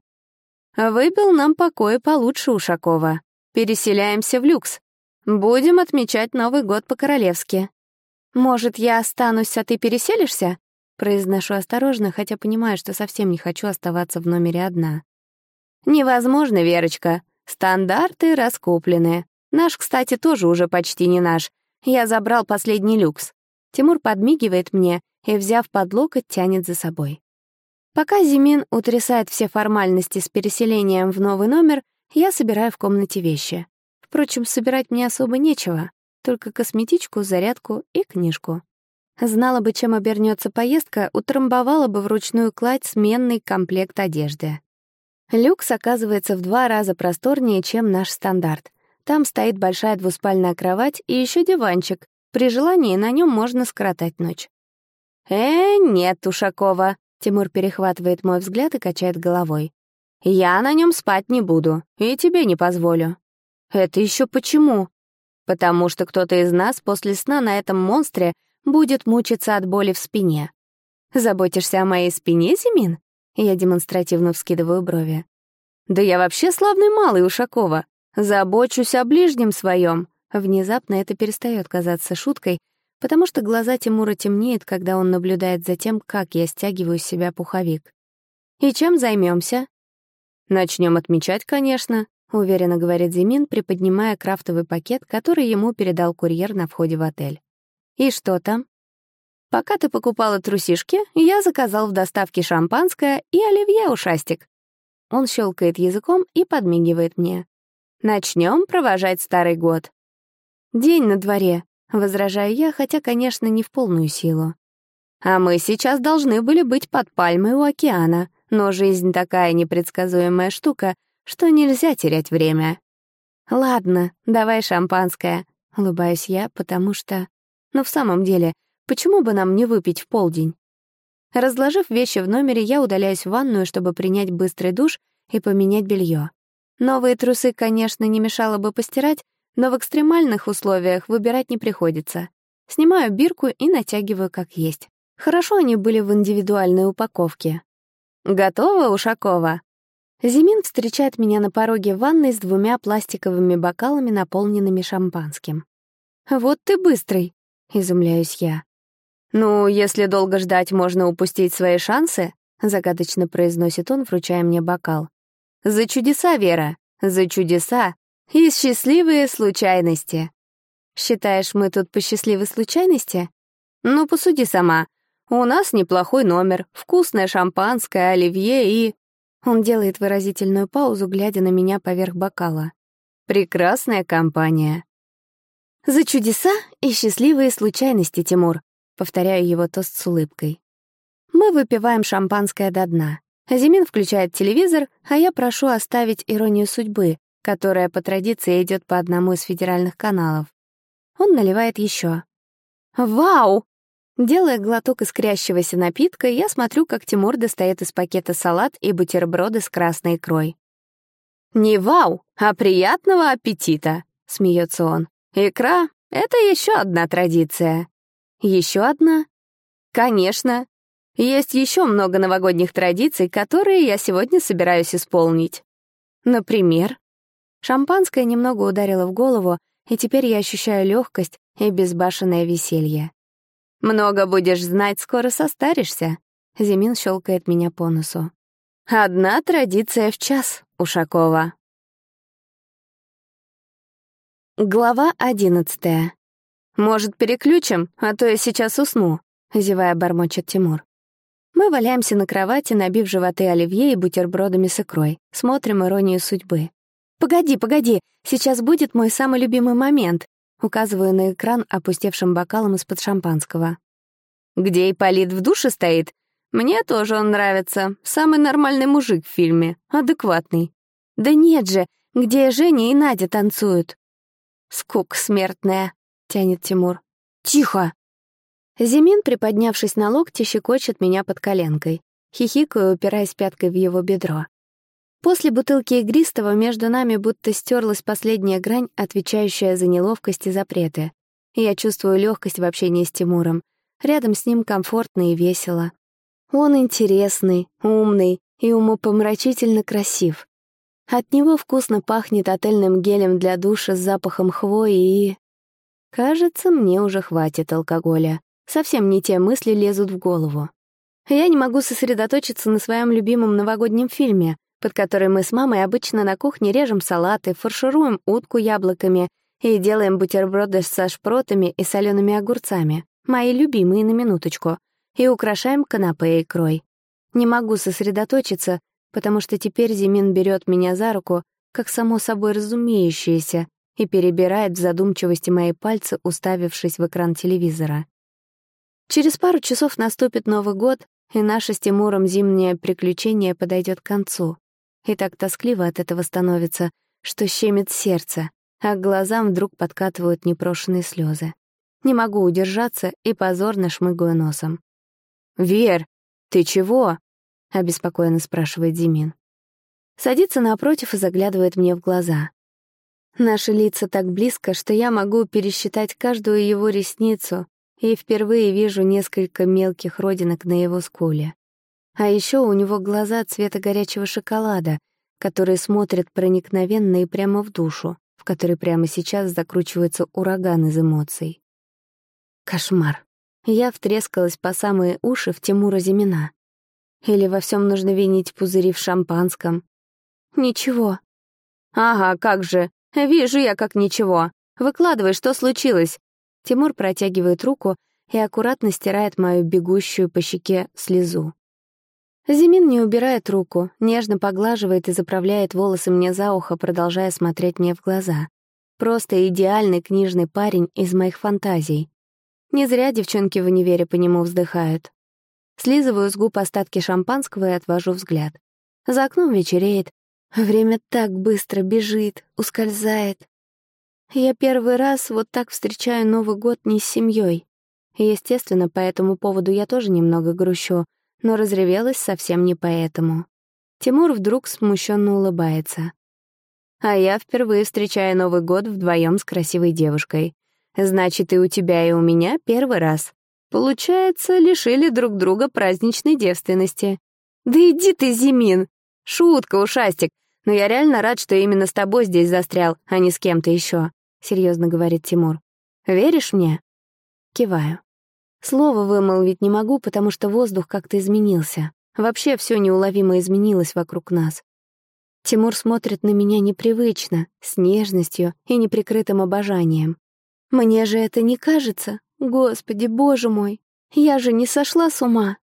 «Выпил нам покой получше Ушакова. Переселяемся в люкс. Будем отмечать Новый год по-королевски. Может, я останусь, а ты переселишься?» Произношу осторожно, хотя понимаю, что совсем не хочу оставаться в номере одна. «Невозможно, Верочка. Стандарты раскуплены. Наш, кстати, тоже уже почти не наш. Я забрал последний люкс. Тимур подмигивает мне и, взяв под локоть, тянет за собой. Пока Зимин утрясает все формальности с переселением в новый номер, я собираю в комнате вещи. Впрочем, собирать мне особо нечего, только косметичку, зарядку и книжку. Знала бы, чем обернется поездка, утрамбовала бы вручную кладь сменный комплект одежды. Люкс оказывается в два раза просторнее, чем наш стандарт. Там стоит большая двуспальная кровать и еще диванчик. При желании на нем можно скоротать ночь. «Э, нет, Ушакова», — Тимур перехватывает мой взгляд и качает головой. «Я на нем спать не буду, и тебе не позволю». «Это еще почему?» «Потому что кто-то из нас после сна на этом монстре будет мучиться от боли в спине». «Заботишься о моей спине, Зимин?» Я демонстративно вскидываю брови. «Да я вообще славный малый Ушакова. Забочусь о ближнем своем. Внезапно это перестает казаться шуткой, потому что глаза Тимура темнеют, когда он наблюдает за тем, как я стягиваю с себя пуховик. «И чем займемся? Начнем отмечать, конечно», — уверенно говорит Зимин, приподнимая крафтовый пакет, который ему передал курьер на входе в отель. «И что там?» Пока ты покупала трусишки, я заказал в доставке шампанское и оливье ушастик. Он щелкает языком и подмигивает мне. Начнем провожать старый год. День на дворе, возражаю я, хотя, конечно, не в полную силу. А мы сейчас должны были быть под пальмой у океана, но жизнь такая непредсказуемая штука, что нельзя терять время. Ладно, давай шампанское, улыбаюсь я, потому что... Но в самом деле, Почему бы нам не выпить в полдень? Разложив вещи в номере, я удаляюсь в ванную, чтобы принять быстрый душ и поменять белье. Новые трусы, конечно, не мешало бы постирать, но в экстремальных условиях выбирать не приходится. Снимаю бирку и натягиваю как есть. Хорошо они были в индивидуальной упаковке. «Готово, Ушакова?» Зимин встречает меня на пороге ванной с двумя пластиковыми бокалами, наполненными шампанским. «Вот ты быстрый!» — изумляюсь я. «Ну, если долго ждать, можно упустить свои шансы», — загадочно произносит он, вручая мне бокал. «За чудеса, Вера, за чудеса и счастливые случайности». «Считаешь, мы тут по счастливой случайности?» «Ну, посуди сама. У нас неплохой номер, вкусное шампанское, оливье и...» Он делает выразительную паузу, глядя на меня поверх бокала. «Прекрасная компания». «За чудеса и счастливые случайности, Тимур», Повторяю его тост с улыбкой. Мы выпиваем шампанское до дна. Зимин включает телевизор, а я прошу оставить «Иронию судьбы», которая по традиции идет по одному из федеральных каналов. Он наливает еще. «Вау!» Делая глоток искрящегося напитка, я смотрю, как Тимур достает из пакета салат и бутерброды с красной икрой. «Не вау, а приятного аппетита!» — смеется он. «Икра — это еще одна традиция». Еще одна? Конечно. Есть еще много новогодних традиций, которые я сегодня собираюсь исполнить. Например, Шампанское немного ударило в голову, и теперь я ощущаю легкость и безбашенное веселье. «Много будешь знать, скоро состаришься», — Зимин щелкает меня по носу. «Одна традиция в час, Ушакова». Глава одиннадцатая. «Может, переключим, а то я сейчас усну», — зевая бормочет Тимур. Мы валяемся на кровати, набив животы оливье и бутербродами с икрой. Смотрим «Иронию судьбы». «Погоди, погоди, сейчас будет мой самый любимый момент», указываю на экран опустевшим бокалом из-под шампанского. «Где Ипполит в душе стоит? Мне тоже он нравится. Самый нормальный мужик в фильме, адекватный». «Да нет же, где Женя и Надя танцуют?» «Скук смертная», — тянет Тимур. «Тихо!» Зимин, приподнявшись на локте, щекочет меня под коленкой. Хихикаю, упираясь пяткой в его бедро. После бутылки игристого между нами будто стерлась последняя грань, отвечающая за неловкость и запреты. Я чувствую легкость в общении с Тимуром. Рядом с ним комфортно и весело. Он интересный, умный и умопомрачительно красив. От него вкусно пахнет отельным гелем для душа с запахом хвои и... Кажется, мне уже хватит алкоголя. Совсем не те мысли лезут в голову. Я не могу сосредоточиться на своем любимом новогоднем фильме, под который мы с мамой обычно на кухне режем салаты, фаршируем утку яблоками и делаем бутерброды со шпротами и солеными огурцами, мои любимые на минуточку, и украшаем канапе икрой. Не могу сосредоточиться, потому что теперь Зимин берет меня за руку, как само собой разумеющееся, и перебирает в задумчивости мои пальцы, уставившись в экран телевизора. Через пару часов наступит Новый год, и наше с Тимуром зимнее приключение подойдет к концу. И так тоскливо от этого становится, что щемит сердце, а к глазам вдруг подкатывают непрошенные слезы. Не могу удержаться и позорно шмыгаю носом. «Вер, ты чего?» — обеспокоенно спрашивает Зимин. Садится напротив и заглядывает мне в глаза. Наши лица так близко, что я могу пересчитать каждую его ресницу и впервые вижу несколько мелких родинок на его скуле. А еще у него глаза цвета горячего шоколада, которые смотрят проникновенно и прямо в душу, в которой прямо сейчас закручивается ураган из эмоций. Кошмар. Я втрескалась по самые уши в Тимура Зимина. Или во всем нужно винить пузыри в шампанском? Ничего. Ага, как же. Вижу я как ничего. Выкладывай, что случилось. Тимур протягивает руку и аккуратно стирает мою бегущую по щеке слезу. Зимин не убирает руку, нежно поглаживает и заправляет волосы мне за ухо, продолжая смотреть мне в глаза. Просто идеальный книжный парень из моих фантазий. Не зря девчонки в универе по нему вздыхают. Слизываю с губ остатки шампанского и отвожу взгляд. За окном вечереет. Время так быстро бежит, ускользает. Я первый раз вот так встречаю Новый год не с семьей. Естественно, по этому поводу я тоже немного грущу, но разревелась совсем не поэтому. Тимур вдруг смущенно улыбается. А я впервые встречаю Новый год вдвоем с красивой девушкой. Значит, и у тебя, и у меня первый раз. Получается, лишили друг друга праздничной девственности. Да иди ты, Зимин! Шутка, ушастик, но я реально рад, что именно с тобой здесь застрял, а не с кем-то еще, серьезно говорит Тимур. Веришь мне? Киваю. Слово вымолвить не могу, потому что воздух как-то изменился. Вообще все неуловимо изменилось вокруг нас. Тимур смотрит на меня непривычно, с нежностью и неприкрытым обожанием. Мне же это не кажется, Господи, боже мой, я же не сошла с ума.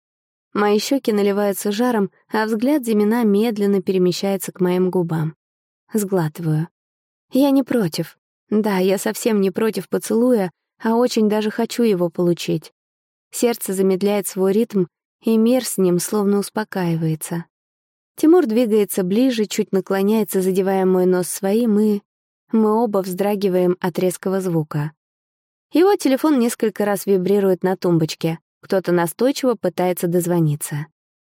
Мои щеки наливаются жаром, а взгляд Зимина медленно перемещается к моим губам. Сглатываю. Я не против. Да, я совсем не против поцелуя, а очень даже хочу его получить. Сердце замедляет свой ритм, и мир с ним словно успокаивается. Тимур двигается ближе, чуть наклоняется, задевая мой нос своим, и... Мы оба вздрагиваем от резкого звука. Его телефон несколько раз вибрирует на тумбочке. Кто-то настойчиво пытается дозвониться.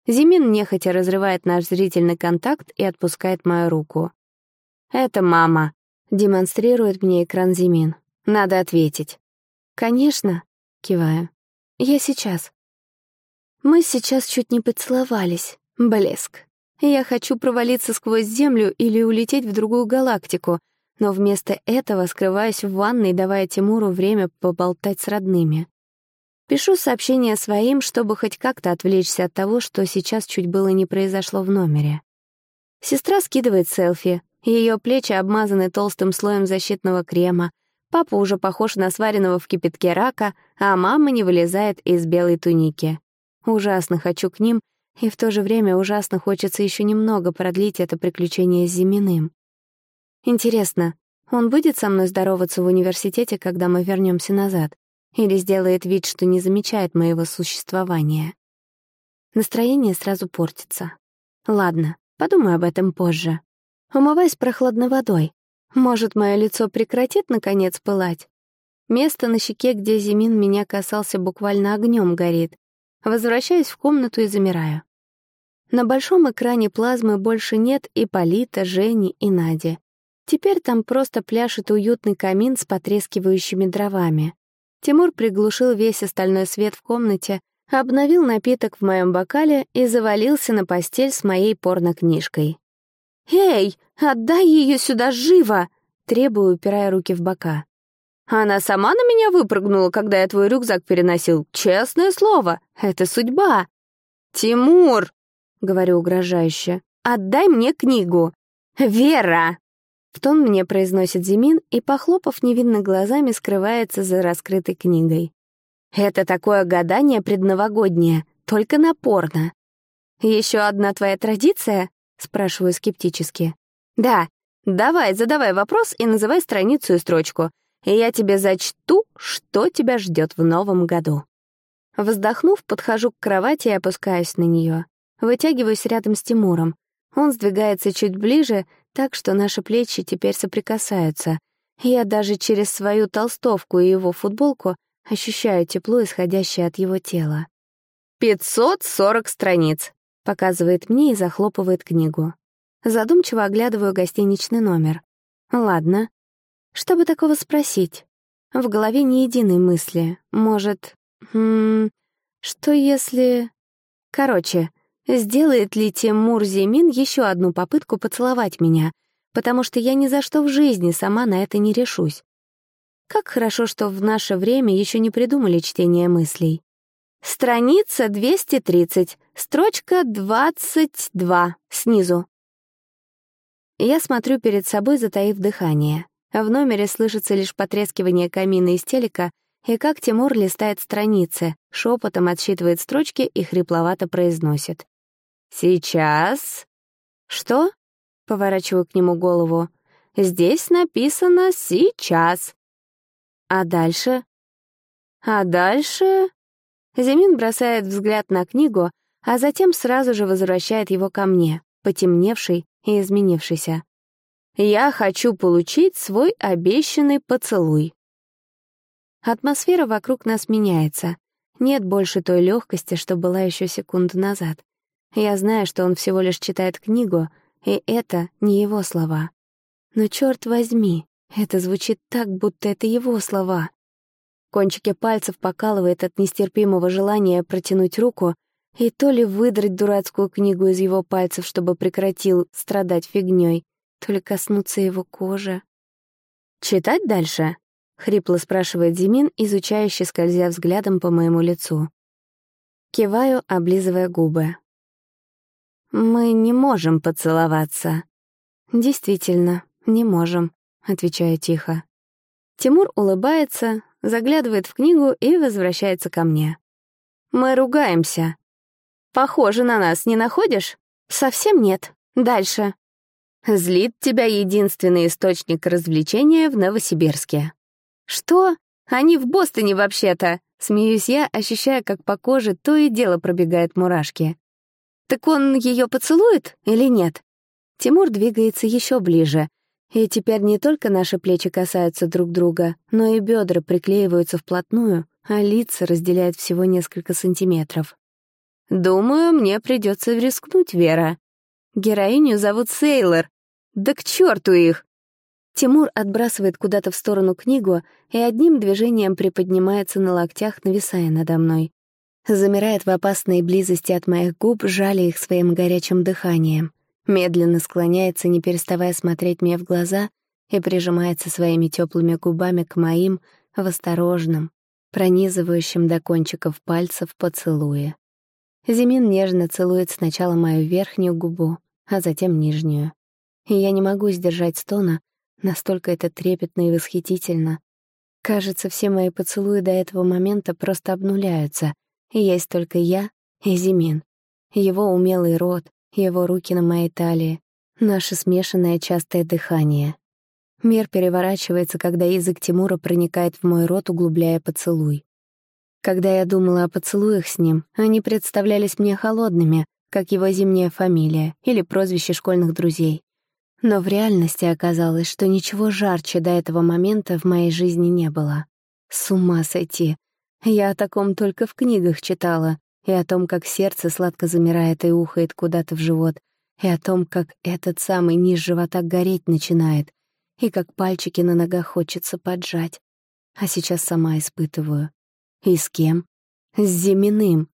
Зимин нехотя разрывает наш зрительный контакт и отпускает мою руку. «Это мама», — демонстрирует мне экран Зимин. «Надо ответить». «Конечно», — киваю. «Я сейчас». Мы сейчас чуть не поцеловались. Блеск. Я хочу провалиться сквозь землю или улететь в другую галактику, но вместо этого скрываюсь в ванной, давая Тимуру время поболтать с родными. Пишу сообщение своим, чтобы хоть как-то отвлечься от того, что сейчас чуть было не произошло в номере. Сестра скидывает селфи, ее плечи обмазаны толстым слоем защитного крема, папа уже похож на сваренного в кипятке рака, а мама не вылезает из белой туники. Ужасно хочу к ним, и в то же время ужасно хочется еще немного продлить это приключение с Зиминым. Интересно, он будет со мной здороваться в университете, когда мы вернемся назад? Или сделает вид, что не замечает моего существования? Настроение сразу портится. Ладно, подумаю об этом позже. Умываясь прохладной водой. Может, мое лицо прекратит, наконец, пылать? Место на щеке, где Зимин меня касался, буквально огнем горит. Возвращаюсь в комнату и замираю. На большом экране плазмы больше нет и Полита, Жени и Нади. Теперь там просто пляшет уютный камин с потрескивающими дровами. Тимур приглушил весь остальной свет в комнате, обновил напиток в моем бокале и завалился на постель с моей порнокнижкой. «Эй, отдай ее сюда живо!» — требую, упирая руки в бока. «Она сама на меня выпрыгнула, когда я твой рюкзак переносил. Честное слово, это судьба!» «Тимур!» — говорю угрожающе. «Отдай мне книгу!» «Вера!» В тон мне произносит Зимин и, похлопав невинно глазами, скрывается за раскрытой книгой. «Это такое гадание предновогоднее, только напорно». «Еще одна твоя традиция?» — спрашиваю скептически. «Да, давай, задавай вопрос и называй страницу и строчку, и я тебе зачту, что тебя ждет в новом году». Вздохнув, подхожу к кровати и опускаюсь на нее. Вытягиваюсь рядом с Тимуром. Он сдвигается чуть ближе, так что наши плечи теперь соприкасаются. Я даже через свою толстовку и его футболку ощущаю тепло, исходящее от его тела. «Пятьсот сорок страниц», — показывает мне и захлопывает книгу. Задумчиво оглядываю гостиничный номер. «Ладно. Что бы такого спросить? В голове ни единой мысли. Может, хм, что если... Короче, Сделает ли Тимур Зимин еще одну попытку поцеловать меня, потому что я ни за что в жизни сама на это не решусь. Как хорошо, что в наше время еще не придумали чтение мыслей. Страница 230, строчка 22, снизу. Я смотрю перед собой, затаив дыхание. В номере слышится лишь потрескивание камина из телека и как Тимур листает страницы, шепотом отсчитывает строчки и хрипловато произносит. «Сейчас...» «Что?» — поворачиваю к нему голову. «Здесь написано «сейчас». А дальше?» «А дальше...» Зимин бросает взгляд на книгу, а затем сразу же возвращает его ко мне, потемневший и изменившийся. «Я хочу получить свой обещанный поцелуй». Атмосфера вокруг нас меняется. Нет больше той легкости, что была еще секунду назад. Я знаю, что он всего лишь читает книгу, и это не его слова. Но черт возьми, это звучит так, будто это его слова. Кончики пальцев покалывает от нестерпимого желания протянуть руку и то ли выдрать дурацкую книгу из его пальцев, чтобы прекратил страдать фигней, то ли коснуться его кожи. «Читать дальше?» — хрипло спрашивает Зимин, изучающе скользя взглядом по моему лицу. Киваю, облизывая губы. «Мы не можем поцеловаться». «Действительно, не можем», — отвечаю тихо. Тимур улыбается, заглядывает в книгу и возвращается ко мне. «Мы ругаемся». «Похоже на нас, не находишь?» «Совсем нет. Дальше». «Злит тебя единственный источник развлечения в Новосибирске». «Что? Они в Бостоне вообще-то!» Смеюсь я, ощущая, как по коже то и дело пробегают мурашки. Так он ее поцелует или нет? Тимур двигается еще ближе, и теперь не только наши плечи касаются друг друга, но и бедра приклеиваются вплотную, а лица разделяют всего несколько сантиметров. «Думаю, мне придется рискнуть, Вера. Героиню зовут Сейлор. Да к черту их!» Тимур отбрасывает куда-то в сторону книгу и одним движением приподнимается на локтях, нависая надо мной. Замирает в опасной близости от моих губ, жали их своим горячим дыханием, медленно склоняется, не переставая смотреть мне в глаза, и прижимается своими теплыми губами к моим в осторожном, пронизывающем до кончиков пальцев поцелуе. Зимин нежно целует сначала мою верхнюю губу, а затем нижнюю. И я не могу сдержать стона, настолько это трепетно и восхитительно. Кажется, все мои поцелуи до этого момента просто обнуляются, есть только я и Зимин. Его умелый рот, его руки на моей талии, наше смешанное частое дыхание. Мир переворачивается, когда язык Тимура проникает в мой рот, углубляя поцелуй. Когда я думала о поцелуях с ним, они представлялись мне холодными, как его зимняя фамилия или прозвище школьных друзей. Но в реальности оказалось, что ничего жарче до этого момента в моей жизни не было. С ума сойти. Я о таком только в книгах читала, и о том, как сердце сладко замирает и ухает куда-то в живот, и о том, как этот самый низ живота гореть начинает, и как пальчики на ногах хочется поджать. А сейчас сама испытываю. И с кем? С Зиминым.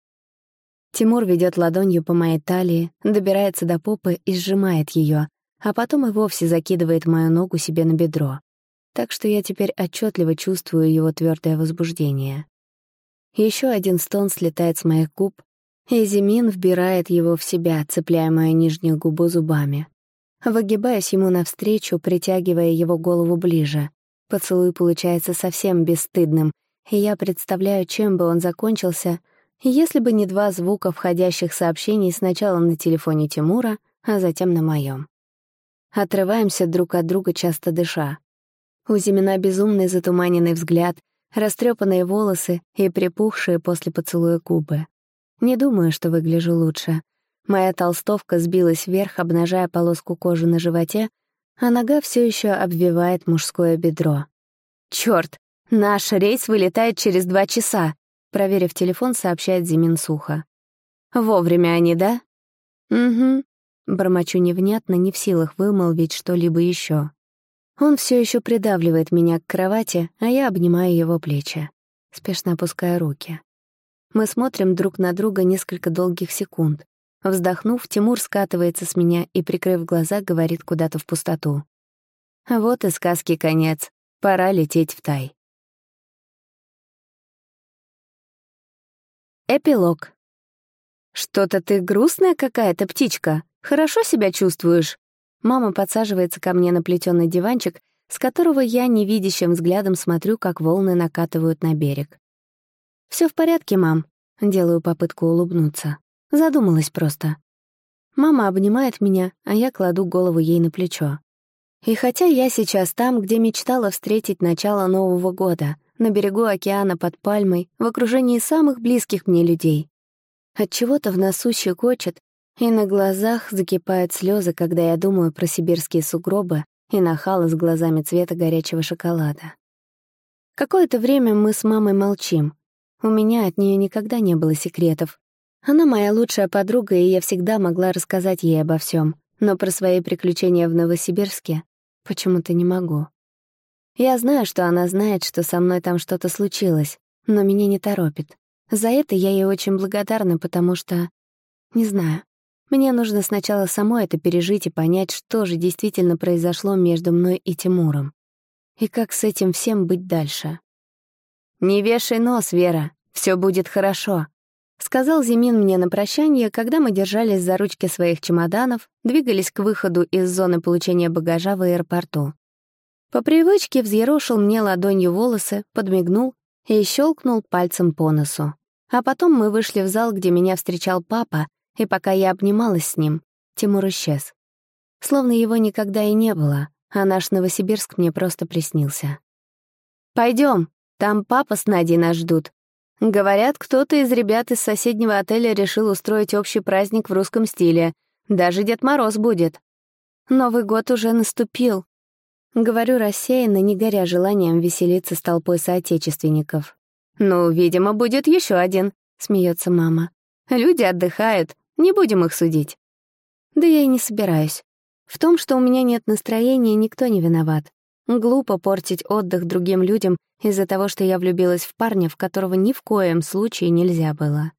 Тимур ведет ладонью по моей талии, добирается до попы и сжимает ее, а потом и вовсе закидывает мою ногу себе на бедро. Так что я теперь отчетливо чувствую его твердое возбуждение. Еще один стон слетает с моих губ, и Зимин вбирает его в себя, цепляя мою нижнюю губу зубами. Выгибаюсь ему навстречу, притягивая его голову ближе. Поцелуй получается совсем бесстыдным, и я представляю, чем бы он закончился, если бы не два звука входящих сообщений сначала на телефоне Тимура, а затем на моем. Отрываемся друг от друга, часто дыша. У Зимина безумный затуманенный взгляд, растрепанные волосы и припухшие после поцелуя губы. Не думаю, что выгляжу лучше. Моя толстовка сбилась вверх, обнажая полоску кожи на животе, а нога все еще обвивает мужское бедро. Черт, наш рейс вылетает через два часа, проверив телефон, сообщает Зимин сухо. Вовремя они, да? Угу. Бормочу невнятно, не в силах вымолвить что-либо еще. Он все еще придавливает меня к кровати, а я обнимаю его плечи, спешно опуская руки. Мы смотрим друг на друга несколько долгих секунд, Вздохнув, Тимур скатывается с меня и, прикрыв глаза, говорит куда-то в пустоту. Вот и сказки конец. Пора лететь в тай. Эпилог. «Что-то ты грустная какая-то, птичка. Хорошо себя чувствуешь?» Мама подсаживается ко мне на плетёный диванчик, с которого я невидящим взглядом смотрю, как волны накатывают на берег. Все в порядке, мам», — делаю попытку улыбнуться. Задумалась просто. Мама обнимает меня, а я кладу голову ей на плечо. И хотя я сейчас там, где мечтала встретить начало Нового года, на берегу океана под пальмой, в окружении самых близких мне людей, от чего то в носу щекочет, и на глазах закипают слезы, когда я думаю про сибирские сугробы и нахалы с глазами цвета горячего шоколада. Какое-то время мы с мамой молчим. У меня от нее никогда не было секретов, она моя лучшая подруга, и я всегда могла рассказать ей обо всем, но про свои приключения в Новосибирске почему-то не могу. Я знаю, что она знает, что со мной там что-то случилось, но меня не торопит. За это я ей очень благодарна, потому что... Не знаю. Мне нужно сначала самой это пережить и понять, что же действительно произошло между мной и Тимуром. И как с этим всем быть дальше. «Не вешай нос, Вера, все будет хорошо», Сказал Зимин мне на прощание, когда мы держались за ручки своих чемоданов, двигались к выходу из зоны получения багажа в аэропорту. По привычке взъерошил мне ладонью волосы, подмигнул и щелкнул пальцем по носу. А потом мы вышли в зал, где меня встречал папа, и пока я обнималась с ним, Тимур исчез. Словно его никогда и не было, а наш Новосибирск мне просто приснился. Пойдем, там папа с Надей нас ждут», Говорят, кто-то из ребят из соседнего отеля решил устроить общий праздник в русском стиле. Даже Дед Мороз будет. Новый год уже наступил. Говорю рассеянно, не горя желанием веселиться с толпой соотечественников. «Ну, видимо, будет еще один», — смеется мама. «Люди отдыхают, не будем их судить». Да я и не собираюсь. В том, что у меня нет настроения, никто не виноват. Глупо портить отдых другим людям из-за того, что я влюбилась в парня, в которого ни в коем случае нельзя было.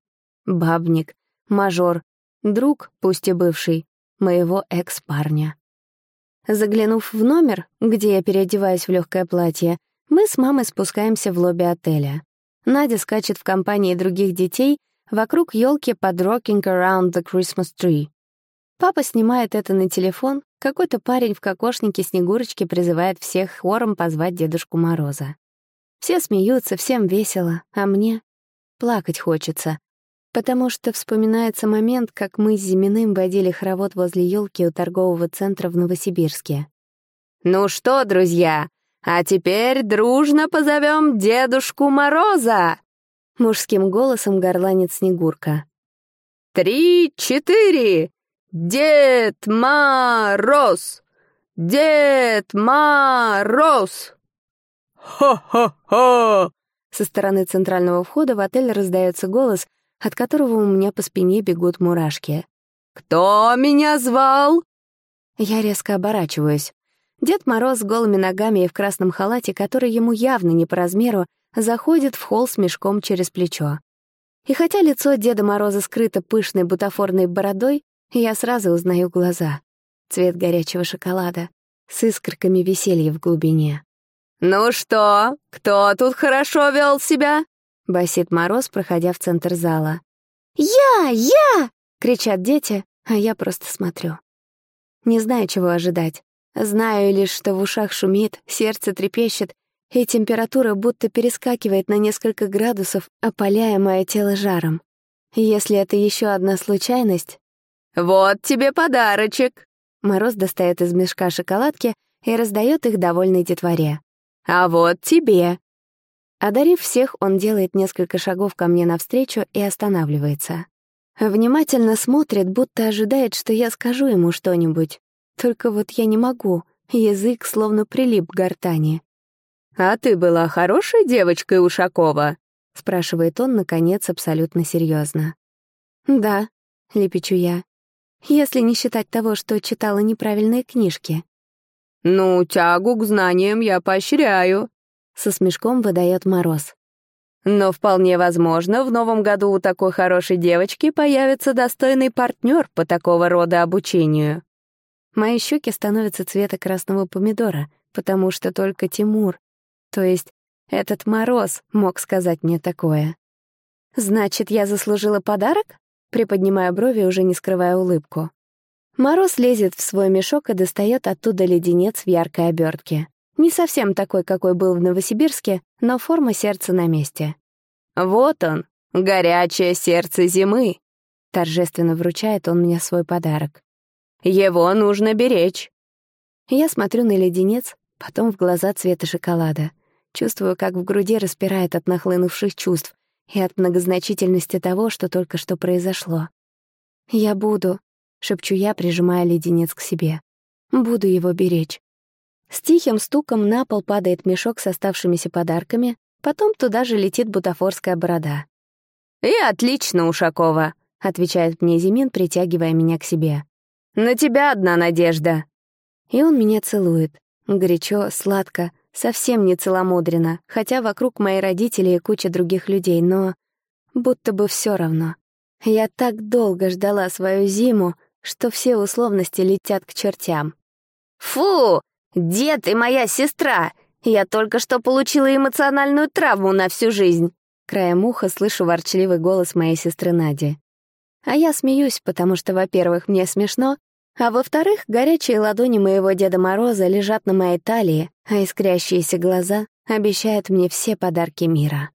бабник, мажор, друг, пусть и бывший, моего экс-парня. Заглянув в номер, где я переодеваюсь в легкое платье, мы с мамой спускаемся в лобби отеля. Надя скачет в компании других детей вокруг елки под «Rocking Around the Christmas Tree». Папа снимает это на телефон, какой-то парень в кокошнике Снегурочки призывает всех хором позвать Дедушку Мороза. Все смеются, всем весело, а мне плакать хочется, потому что вспоминается момент, как мы с Зиминым водили хоровод возле елки у торгового центра в Новосибирске. «Ну что, друзья, а теперь дружно позовем Дедушку Мороза!» Мужским голосом горланит Снегурка. «Три, четыре! Дед Мороз! Дед Мороз!» «Хо-хо-хо!» Со стороны центрального входа в отель раздается голос, от которого у меня по спине бегут мурашки. «Кто меня звал?» Я резко оборачиваюсь. Дед Мороз с голыми ногами и в красном халате, который ему явно не по размеру, заходит в холл с мешком через плечо. И хотя лицо Деда Мороза скрыто пышной бутафорной бородой, я сразу узнаю глаза. Цвет горячего шоколада с искорками веселья в глубине. «Ну что, кто тут хорошо вел себя?» — басит Мороз, проходя в центр зала. «Я! Я!» — кричат дети, а я просто смотрю. Не знаю, чего ожидать. Знаю лишь, что в ушах шумит, сердце трепещет, и температура будто перескакивает на несколько градусов, опаляя мое тело жаром. Если это еще одна случайность, «Вот тебе подарочек!» Мороз достает из мешка шоколадки и раздает их довольной детворе. «А вот тебе!» Одарив всех, он делает несколько шагов ко мне навстречу и останавливается. Внимательно смотрит, будто ожидает, что я скажу ему что-нибудь. Только вот я не могу, язык словно прилип к гортани. «А ты была хорошей девочкой, Ушакова?» — спрашивает он, наконец, абсолютно серьезно. «Да», — лепечу я если не считать того, что читала неправильные книжки. «Ну, тягу к знаниям я поощряю», — со смешком выдает Мороз. «Но вполне возможно, в новом году у такой хорошей девочки появится достойный партнер по такого рода обучению». Мои щеки становятся цвета красного помидора, потому что только Тимур, то есть этот Мороз, мог сказать мне такое. «Значит, я заслужила подарок?» приподнимая брови, уже не скрывая улыбку. Мороз лезет в свой мешок и достает оттуда леденец в яркой обертке. Не совсем такой, какой был в Новосибирске, но форма сердца на месте. «Вот он, горячее сердце зимы!» Торжественно вручает он мне свой подарок. «Его нужно беречь!» Я смотрю на леденец, потом в глаза цвета шоколада. Чувствую, как в груди распирает от нахлынувших чувств, и от многозначительности того, что только что произошло. «Я буду», — шепчу я, прижимая леденец к себе. «Буду его беречь». С тихим стуком на пол падает мешок с оставшимися подарками, потом туда же летит бутафорская борода. «И отлично, Ушакова», — отвечает мне Зимин, притягивая меня к себе. «На тебя одна надежда». И он меня целует. Горячо, сладко, Совсем не целомудренно, хотя вокруг мои родители и куча других людей, но будто бы все равно. Я так долго ждала свою зиму, что все условности летят к чертям. «Фу! Дед и моя сестра! Я только что получила эмоциональную травму на всю жизнь!» Краем уха слышу ворчливый голос моей сестры Нади. А я смеюсь, потому что, во-первых, мне смешно, а во-вторых, горячие ладони моего Деда Мороза лежат на моей талии, а искрящиеся глаза обещают мне все подарки мира.